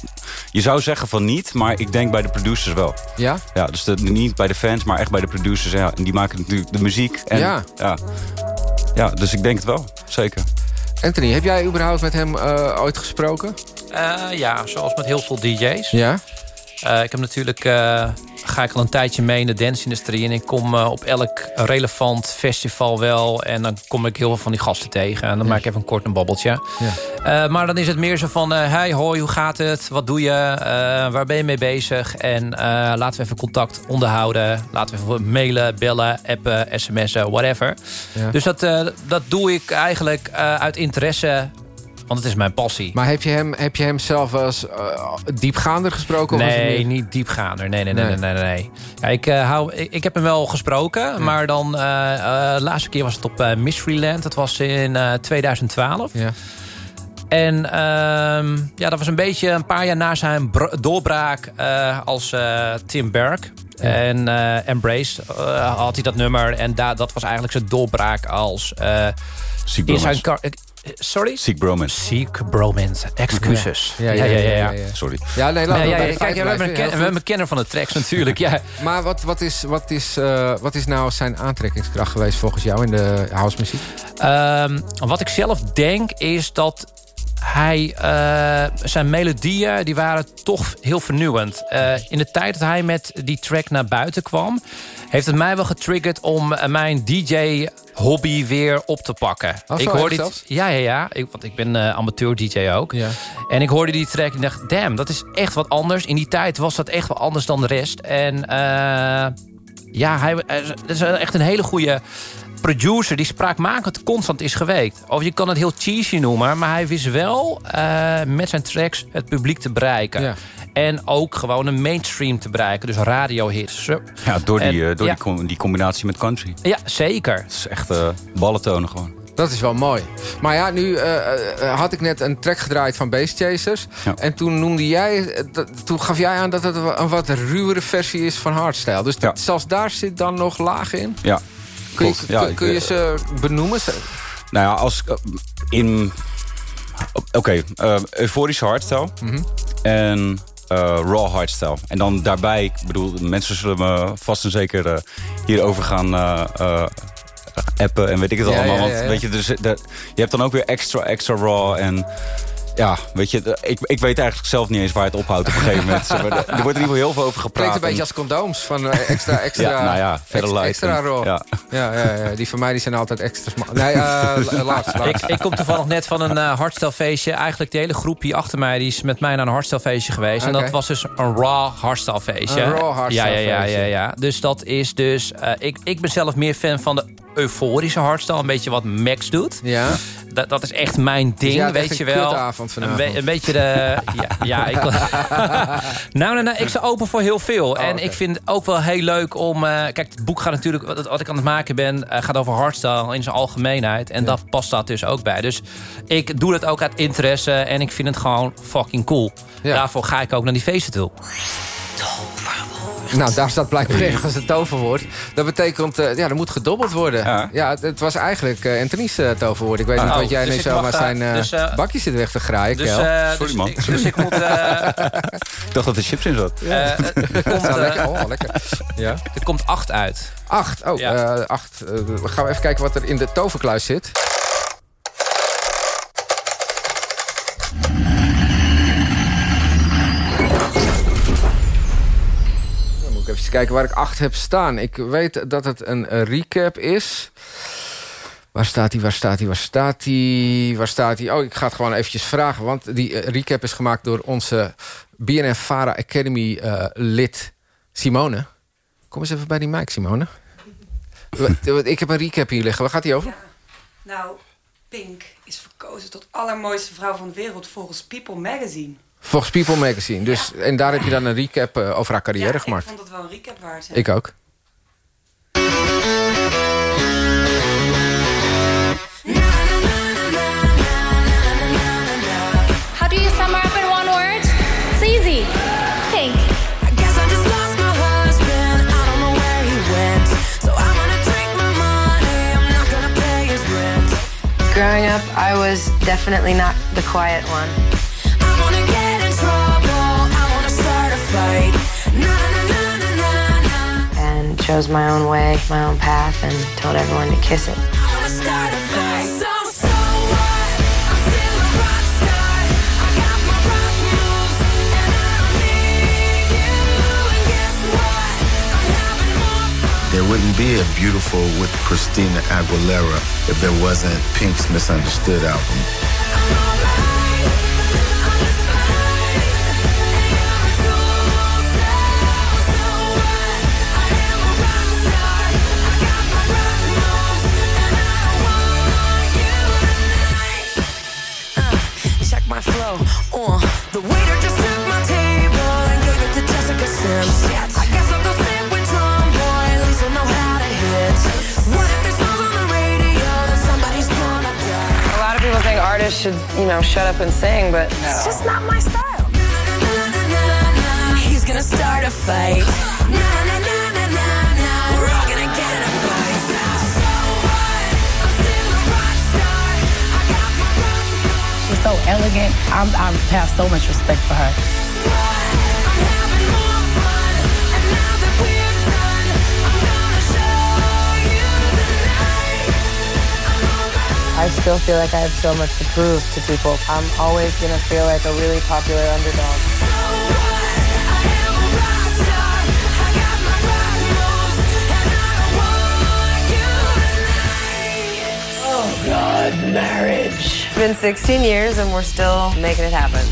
Speaker 7: je zou zeggen van niet, maar ik denk bij de producers wel.
Speaker 3: Ja?
Speaker 7: Ja, dus de, niet bij de fans, maar echt bij de producers. Ja, en die maken natuurlijk de muziek. En,
Speaker 3: Ja.
Speaker 7: ja. Ja, dus ik denk het wel. Zeker.
Speaker 3: Anthony, heb jij überhaupt met hem eh, ooit gesproken?
Speaker 8: Eh, ja, zoals met heel veel DJ's.
Speaker 3: Ja?
Speaker 8: Eh, ik heb natuurlijk, eh, ga ik al een tijdje mee in de dance-industrie... en ik kom eh, op elk relevant festival wel... en dan kom ik heel veel van die gasten tegen. En dan maak ik even een kort een babbeltje.
Speaker 3: Ja.
Speaker 8: Eh, maar dan is het meer zo van... eh hey, hoi, hoe gaat het? Wat doe je? Waar ben je mee bezig? En laten we even contact onderhouden. Laten we even mailen, bellen, appen, sms'en, whatever.
Speaker 3: Ja.
Speaker 8: Dus dat, dat doe ik eigenlijk uit interesse... want het is mijn passie.
Speaker 3: Maar heb je hem, heb je hem zelf eens eh, diepgaander gesproken?
Speaker 8: Nee, niet diepgaander. Nee, nee, nee,
Speaker 3: Nee.
Speaker 8: nee, nee. nee. Ja, ik, eh, hou, ik, ik heb hem wel gesproken, maar dan... eh, eh, de laatste keer was het op Mysteryland. Dat was in eh, 2012.
Speaker 3: Ja.
Speaker 8: En ehm, ja, dat was een beetje een paar jaar na zijn br- doorbraak eh, als eh, Tim Berg. En eh, Embrace had hij dat nummer. En da dat was eigenlijk zijn doorbraak als... eh, in zijn Sorry?
Speaker 7: Ziek bromance.
Speaker 8: Ziek bromance. Excuses.
Speaker 3: Ja, ja, ja, ja, ja.
Speaker 7: Sorry.
Speaker 3: Ja, nee, laten
Speaker 8: Nee,
Speaker 3: we
Speaker 8: ja,
Speaker 3: bij
Speaker 8: ja,
Speaker 3: de
Speaker 8: kijk, we hebben, we hebben een kenner van de tracks natuurlijk. Ja.
Speaker 3: Maar wat, wat, is, wat, is, eh, wat is nou zijn aantrekkingskracht geweest volgens jou in de housemuziek?
Speaker 8: Ehm, wat ik zelf denk is dat hij, eh, zijn melodieën die waren toch heel vernieuwend. Eh, in de tijd dat hij met die track naar buiten kwam... heeft het mij wel getriggerd om eh, mijn DJ-hobby weer op te pakken.
Speaker 3: Oh,
Speaker 8: ik hoorde dit, ja, ja, ja. Ik, want ik ben amateur-DJ ook.
Speaker 3: Ja.
Speaker 8: En ik hoorde die track en dacht, damn, dat is echt wat anders. In die tijd was dat echt wel anders dan de rest. En ja, hij, dat is echt een hele goede producer die spraakmakend constant is geweest. Of je kan het heel cheesy noemen, maar hij wist wel eh, met zijn tracks het publiek te bereiken.
Speaker 3: Ja.
Speaker 8: En ook gewoon een mainstream te bereiken, dus radiohits.
Speaker 7: Ja, door, die,
Speaker 8: En-
Speaker 7: eh, door
Speaker 8: ja.
Speaker 7: die, com- die combinatie met country.
Speaker 8: Ja, zeker.
Speaker 7: Het is echt eh ballen tonen gewoon.
Speaker 3: Dat is wel mooi. Maar ja, nu eh, eh, had ik net een track gedraaid van Bass Chasers.
Speaker 7: Ja.
Speaker 3: En toen noemde jij, eh, toen gaf jij aan dat het een wat ruwere versie is van Hardstyle. Dus dat- zelfs daar zit dan nog laag in.
Speaker 7: Ja,
Speaker 3: Kun je.
Speaker 7: Ja,
Speaker 3: kun, je
Speaker 7: eh,
Speaker 3: ze benoemen?
Speaker 7: Nou ja, als eh, in... Oké, eh, euforische hardstyle.
Speaker 3: Mhm.
Speaker 7: En eh, raw hardstyle. En dan daarbij, ik bedoel, mensen zullen me vast en zeker hierover gaan appen en weet ik het
Speaker 3: Ja,
Speaker 7: allemaal.
Speaker 3: ja,
Speaker 7: Want
Speaker 3: ja,
Speaker 7: weet je, dus, de- je hebt dan ook weer extra, extra raw en... Ja, weet je, de- ik, ik weet eigenlijk zelf niet eens waar het ophoudt op een gegeven moment. Er wordt in ieder geval heel veel over gepraat.
Speaker 3: Klinkt een beetje als condooms. Van eh, extra, extra,
Speaker 7: Ja, nou ja, verder light
Speaker 3: extra raw.
Speaker 7: ja.
Speaker 3: Ja. Ja, ja, Die van mij die zijn altijd extra smal. Nee, eh, laatst.
Speaker 8: Ik, ik kom toevallig net van een uh, hardstelfeestje. Eigenlijk de hele groep hier achter mij die is met mij naar een hardstelfeestje geweest. En dat was dus een raw hardstelfeestje.
Speaker 3: Een raw
Speaker 8: ja, ja, ja, ja, ja. Dus dat is dus... eh, ik, ik ben zelf meer fan van de euforische hardstyle. Een beetje wat Max doet.
Speaker 3: Ja.
Speaker 8: Dat, dat is echt mijn ding,
Speaker 3: jij had
Speaker 8: weet je
Speaker 3: een
Speaker 8: wel. een,
Speaker 3: vanavond.
Speaker 8: be- een beetje de... Ja, ja ik, nou, nou, nou, ik sta open voor heel veel.
Speaker 3: Oh,
Speaker 8: en ik vind het ook wel heel leuk om... eh, kijk, het boek gaat natuurlijk... Wat, wat ik aan het maken ben, eh, gaat over hardstyle in zijn algemeenheid. En dat past dat dus ook bij. Dus ik doe dat ook uit interesse. En ik vind het gewoon fucking cool. Daarvoor ga ik ook naar die feesten toe.
Speaker 3: Nou, daar staat blijkbaar ergens het toverwoord. Dat betekent, eh, ja, er moet gedobbeld worden. Ja, het, het was eigenlijk eh Anthony's eh, toverwoord. Ik weet niet
Speaker 8: Oh,
Speaker 3: wat jij
Speaker 8: dus
Speaker 3: nu
Speaker 8: ik
Speaker 3: zo
Speaker 8: mag,
Speaker 3: maar
Speaker 8: eh,
Speaker 3: zijn eh,
Speaker 8: dus, eh,
Speaker 3: bakje zit weg te graaien,
Speaker 8: Dus, Sorry, dus man. ik- dus ik moet, eh,
Speaker 7: Ik dacht dat er chips in zat.
Speaker 8: Het komt,
Speaker 3: Ja,
Speaker 8: eh,
Speaker 3: lekker. Oh, lekker. Ja.
Speaker 8: Er komt acht uit.
Speaker 3: Acht, oh, eh, acht. Eh, we gaan even kijken wat er in de toverkluis zit. Kijken waar ik acht heb staan. Ik weet dat het een recap is. Waar staat hij, waar staat hij, waar staat hij, waar staat hij? Oh, ik ga het gewoon eventjes vragen. Want die eh, recap is gemaakt door onze BNF Vara Academy eh, lid Simone. Kom eens even bij die mic, Simone. Ik heb een recap hier liggen. Waar gaat die over?
Speaker 15: Nou, Pink is verkozen tot allermooiste vrouw van de wereld volgens People Magazine.
Speaker 3: Volgens People Magazine. Dus, En daar heb je dan een recap eh, over haar carrière
Speaker 15: ja,
Speaker 3: gemaakt.
Speaker 15: ik vond het wel een recap waard. hè.
Speaker 3: Ik ook.
Speaker 16: How do you sum up in one word? It's easy. Pink.
Speaker 9: I guess I just lost my husband. I don't know where he went. So I'm gonna drink my money. I'm not gonna pay his rent.
Speaker 17: Growing up, I was definitely not the quiet one. chose my own way, my own path, and told everyone to kiss it.
Speaker 18: There wouldn't be a beautiful with Christina Aguilera if there wasn't Pink's Misunderstood album.
Speaker 17: Should, you know, shut up and sing, but it's just not my style.
Speaker 9: He's gonna start a fight. Na na na na na na. We're all gonna get in a fight. So what? I'm still a rock star. I got my rock
Speaker 19: She's so elegant. I'm, I have so much respect for her.
Speaker 17: I still feel like I have so much to prove to people. I'm always gonna feel like a really popular underdog.
Speaker 9: Oh God, marriage.
Speaker 17: It's been 16 years and we're still making it happen.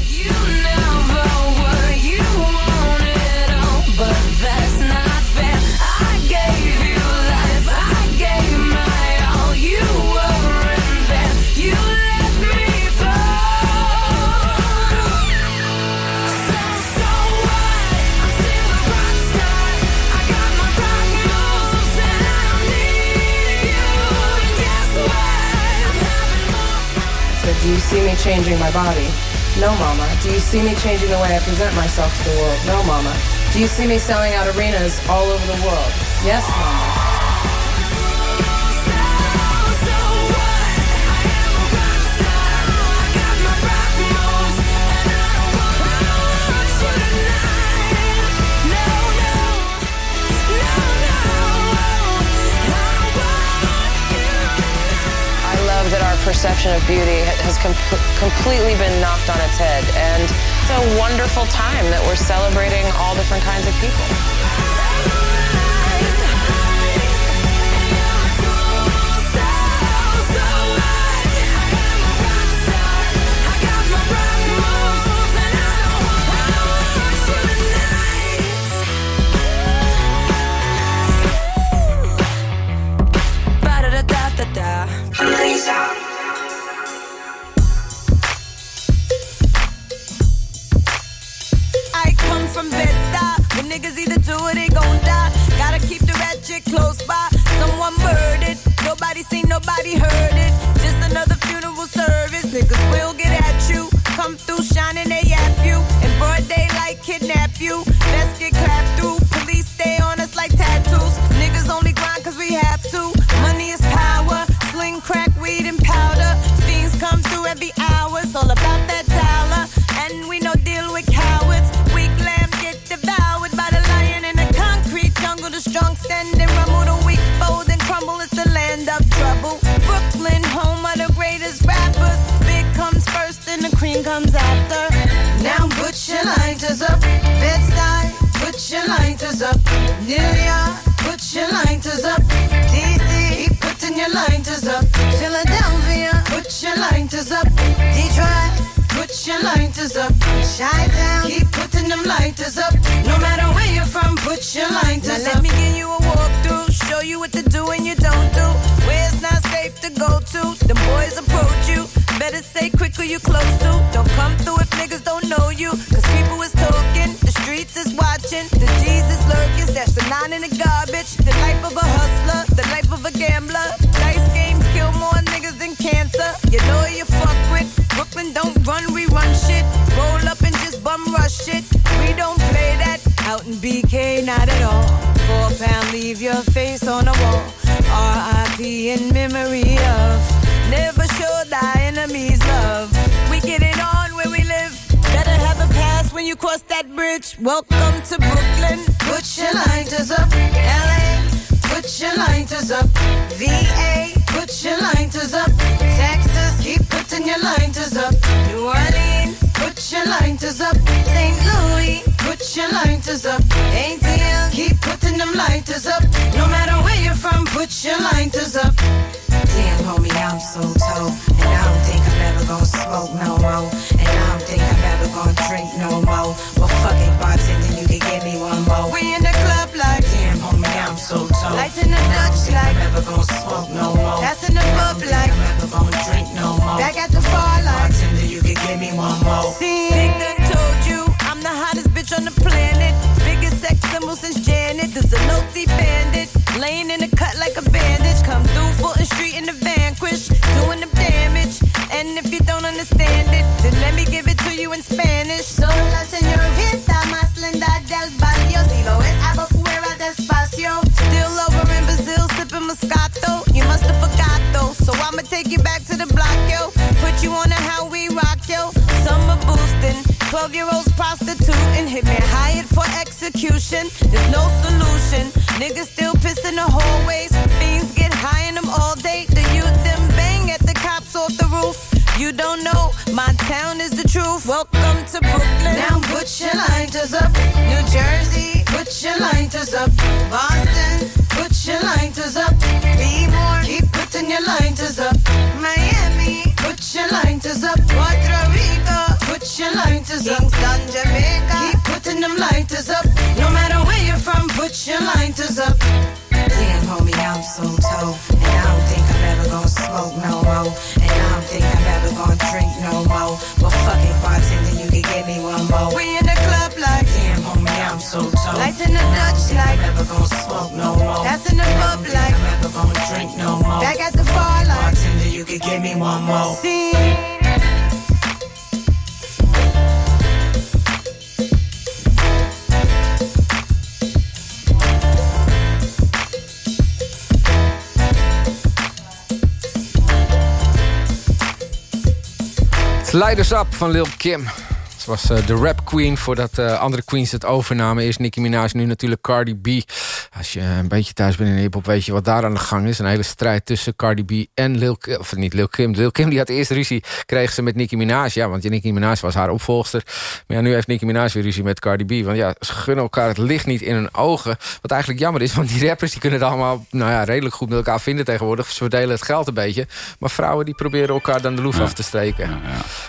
Speaker 17: Changing my body? No, mama. Do you see me changing the way I present myself to the world? No, mama. Do you see me selling out arenas all over the world? Yes, mama. Com- completely been knocked on its head. And it's a wonderful time that we're celebrating all different kinds of people.
Speaker 20: Up. Chi-Town, keep putting them lighters up. No matter where you're from, put your lighters now
Speaker 21: up.
Speaker 20: Let me give you a walkthrough, show you what to do and you don't do. Where it's not safe to go to, the boys approach you. Better say quick who you close to. Don't come through if niggas don't know you. Cause people is talking, the streets is watching. The Jesus lurking, stash the nine in the garbage. The life of a hustler, the just bum it. We don't play that out in BK, not at all. Four pound, leave your face on the wall. R.I.P. in memory of. Never show thy enemies love. We get it on where we live. Better have a pass when you cross that bridge. Welcome to Brooklyn. Put your lighters up. LA. Put your lighters up. VA. Put your lighters up. Texas. Keep putting your lighters up. New Orleans. Put your lighters up. St. Louis. Put your lighters up. ATL. Keep putting them lighters up. No matter where you're from, put your lighters up.
Speaker 21: Damn, homie, I'm so toe. And I don't think I'm ever gonna smoke no more. And I don't think I'm ever gonna drink no more. Well, fuck it, bartender, you can give me one more.
Speaker 20: We in the club like
Speaker 21: Damn, homie, I'm so toe.
Speaker 20: Lights in the Dutch like
Speaker 21: I'm never gonna smoke no more.
Speaker 20: That's in the pub like
Speaker 21: I'm never gonna more.
Speaker 20: See, done told you I'm the hottest bitch on the planet. Biggest sex symbol since Janet. There's a noty bandit. Laying in the cut like a bandage. Come through Fulton Street in the vanquish. Doing the damage. And if you don't understand it, then let me give it to you in Spanish. Sola señorita There's no
Speaker 21: give me one more.
Speaker 20: See?
Speaker 3: Leiders Up van Lil Kim. Het was eh, de rap queen voordat uh, andere queens het overnamen. Is Nicki Minaj, nu natuurlijk Cardi B. Als je een beetje thuis bent in hiphop, weet je wat daar aan de gang is. Een hele strijd tussen Cardi B en Lil Kim. Of niet Lil Kim. Lil Kim die had eerst ruzie, kreeg ze met Nicki Minaj. Ja, want Nicki Minaj was haar opvolgster. Maar ja, nu heeft Nicki Minaj weer ruzie met Cardi B. Want ja, ze gunnen elkaar het licht niet in hun ogen. Wat eigenlijk jammer is, want die rappers die kunnen het allemaal nou ja, redelijk goed met elkaar vinden tegenwoordig. Ze verdelen het geld een beetje. Maar vrouwen die proberen elkaar dan de loef af te steken.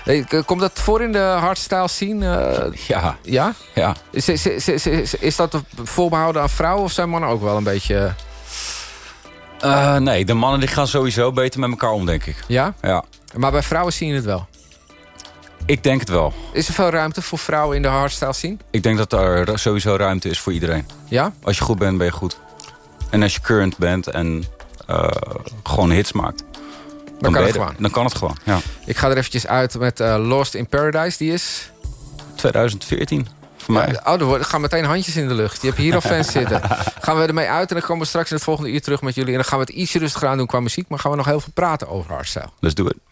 Speaker 3: Hey, k- komt dat voor in de hardstyle scene? eh?
Speaker 7: ja.
Speaker 3: Ja?
Speaker 7: Ja.
Speaker 3: Is, is, is, is, is- is dat voorbehouden aan vrouwen of zijn mannen ook wel een beetje...
Speaker 7: Eh, nee, de mannen die gaan sowieso beter met elkaar om, denk ik.
Speaker 3: Ja?
Speaker 7: Ja.
Speaker 3: Maar bij vrouwen zie je het wel?
Speaker 7: Ik denk het wel.
Speaker 3: Is er veel ruimte voor vrouwen in de hardstyle scene?
Speaker 7: Ik denk dat er sowieso ruimte is voor iedereen.
Speaker 3: Ja?
Speaker 7: Als je goed bent, ben je goed. En als je current bent en eh, gewoon hits maakt.
Speaker 3: kan
Speaker 7: ben
Speaker 3: het gewoon.
Speaker 7: Dan kan het gewoon, ja.
Speaker 3: Ik ga er eventjes uit met eh, Lost in Paradise. Die is...
Speaker 7: 2014 voor mij.
Speaker 3: Ja, oh, er gaan meteen handjes in de lucht. Je hebt hier al fans zitten. Gaan we ermee uit en dan komen we straks in het volgende uur terug met jullie. En dan gaan we het ietsje rustiger aan doen qua muziek. Maar gaan we nog heel veel praten over hardstyle.
Speaker 7: Let's do it.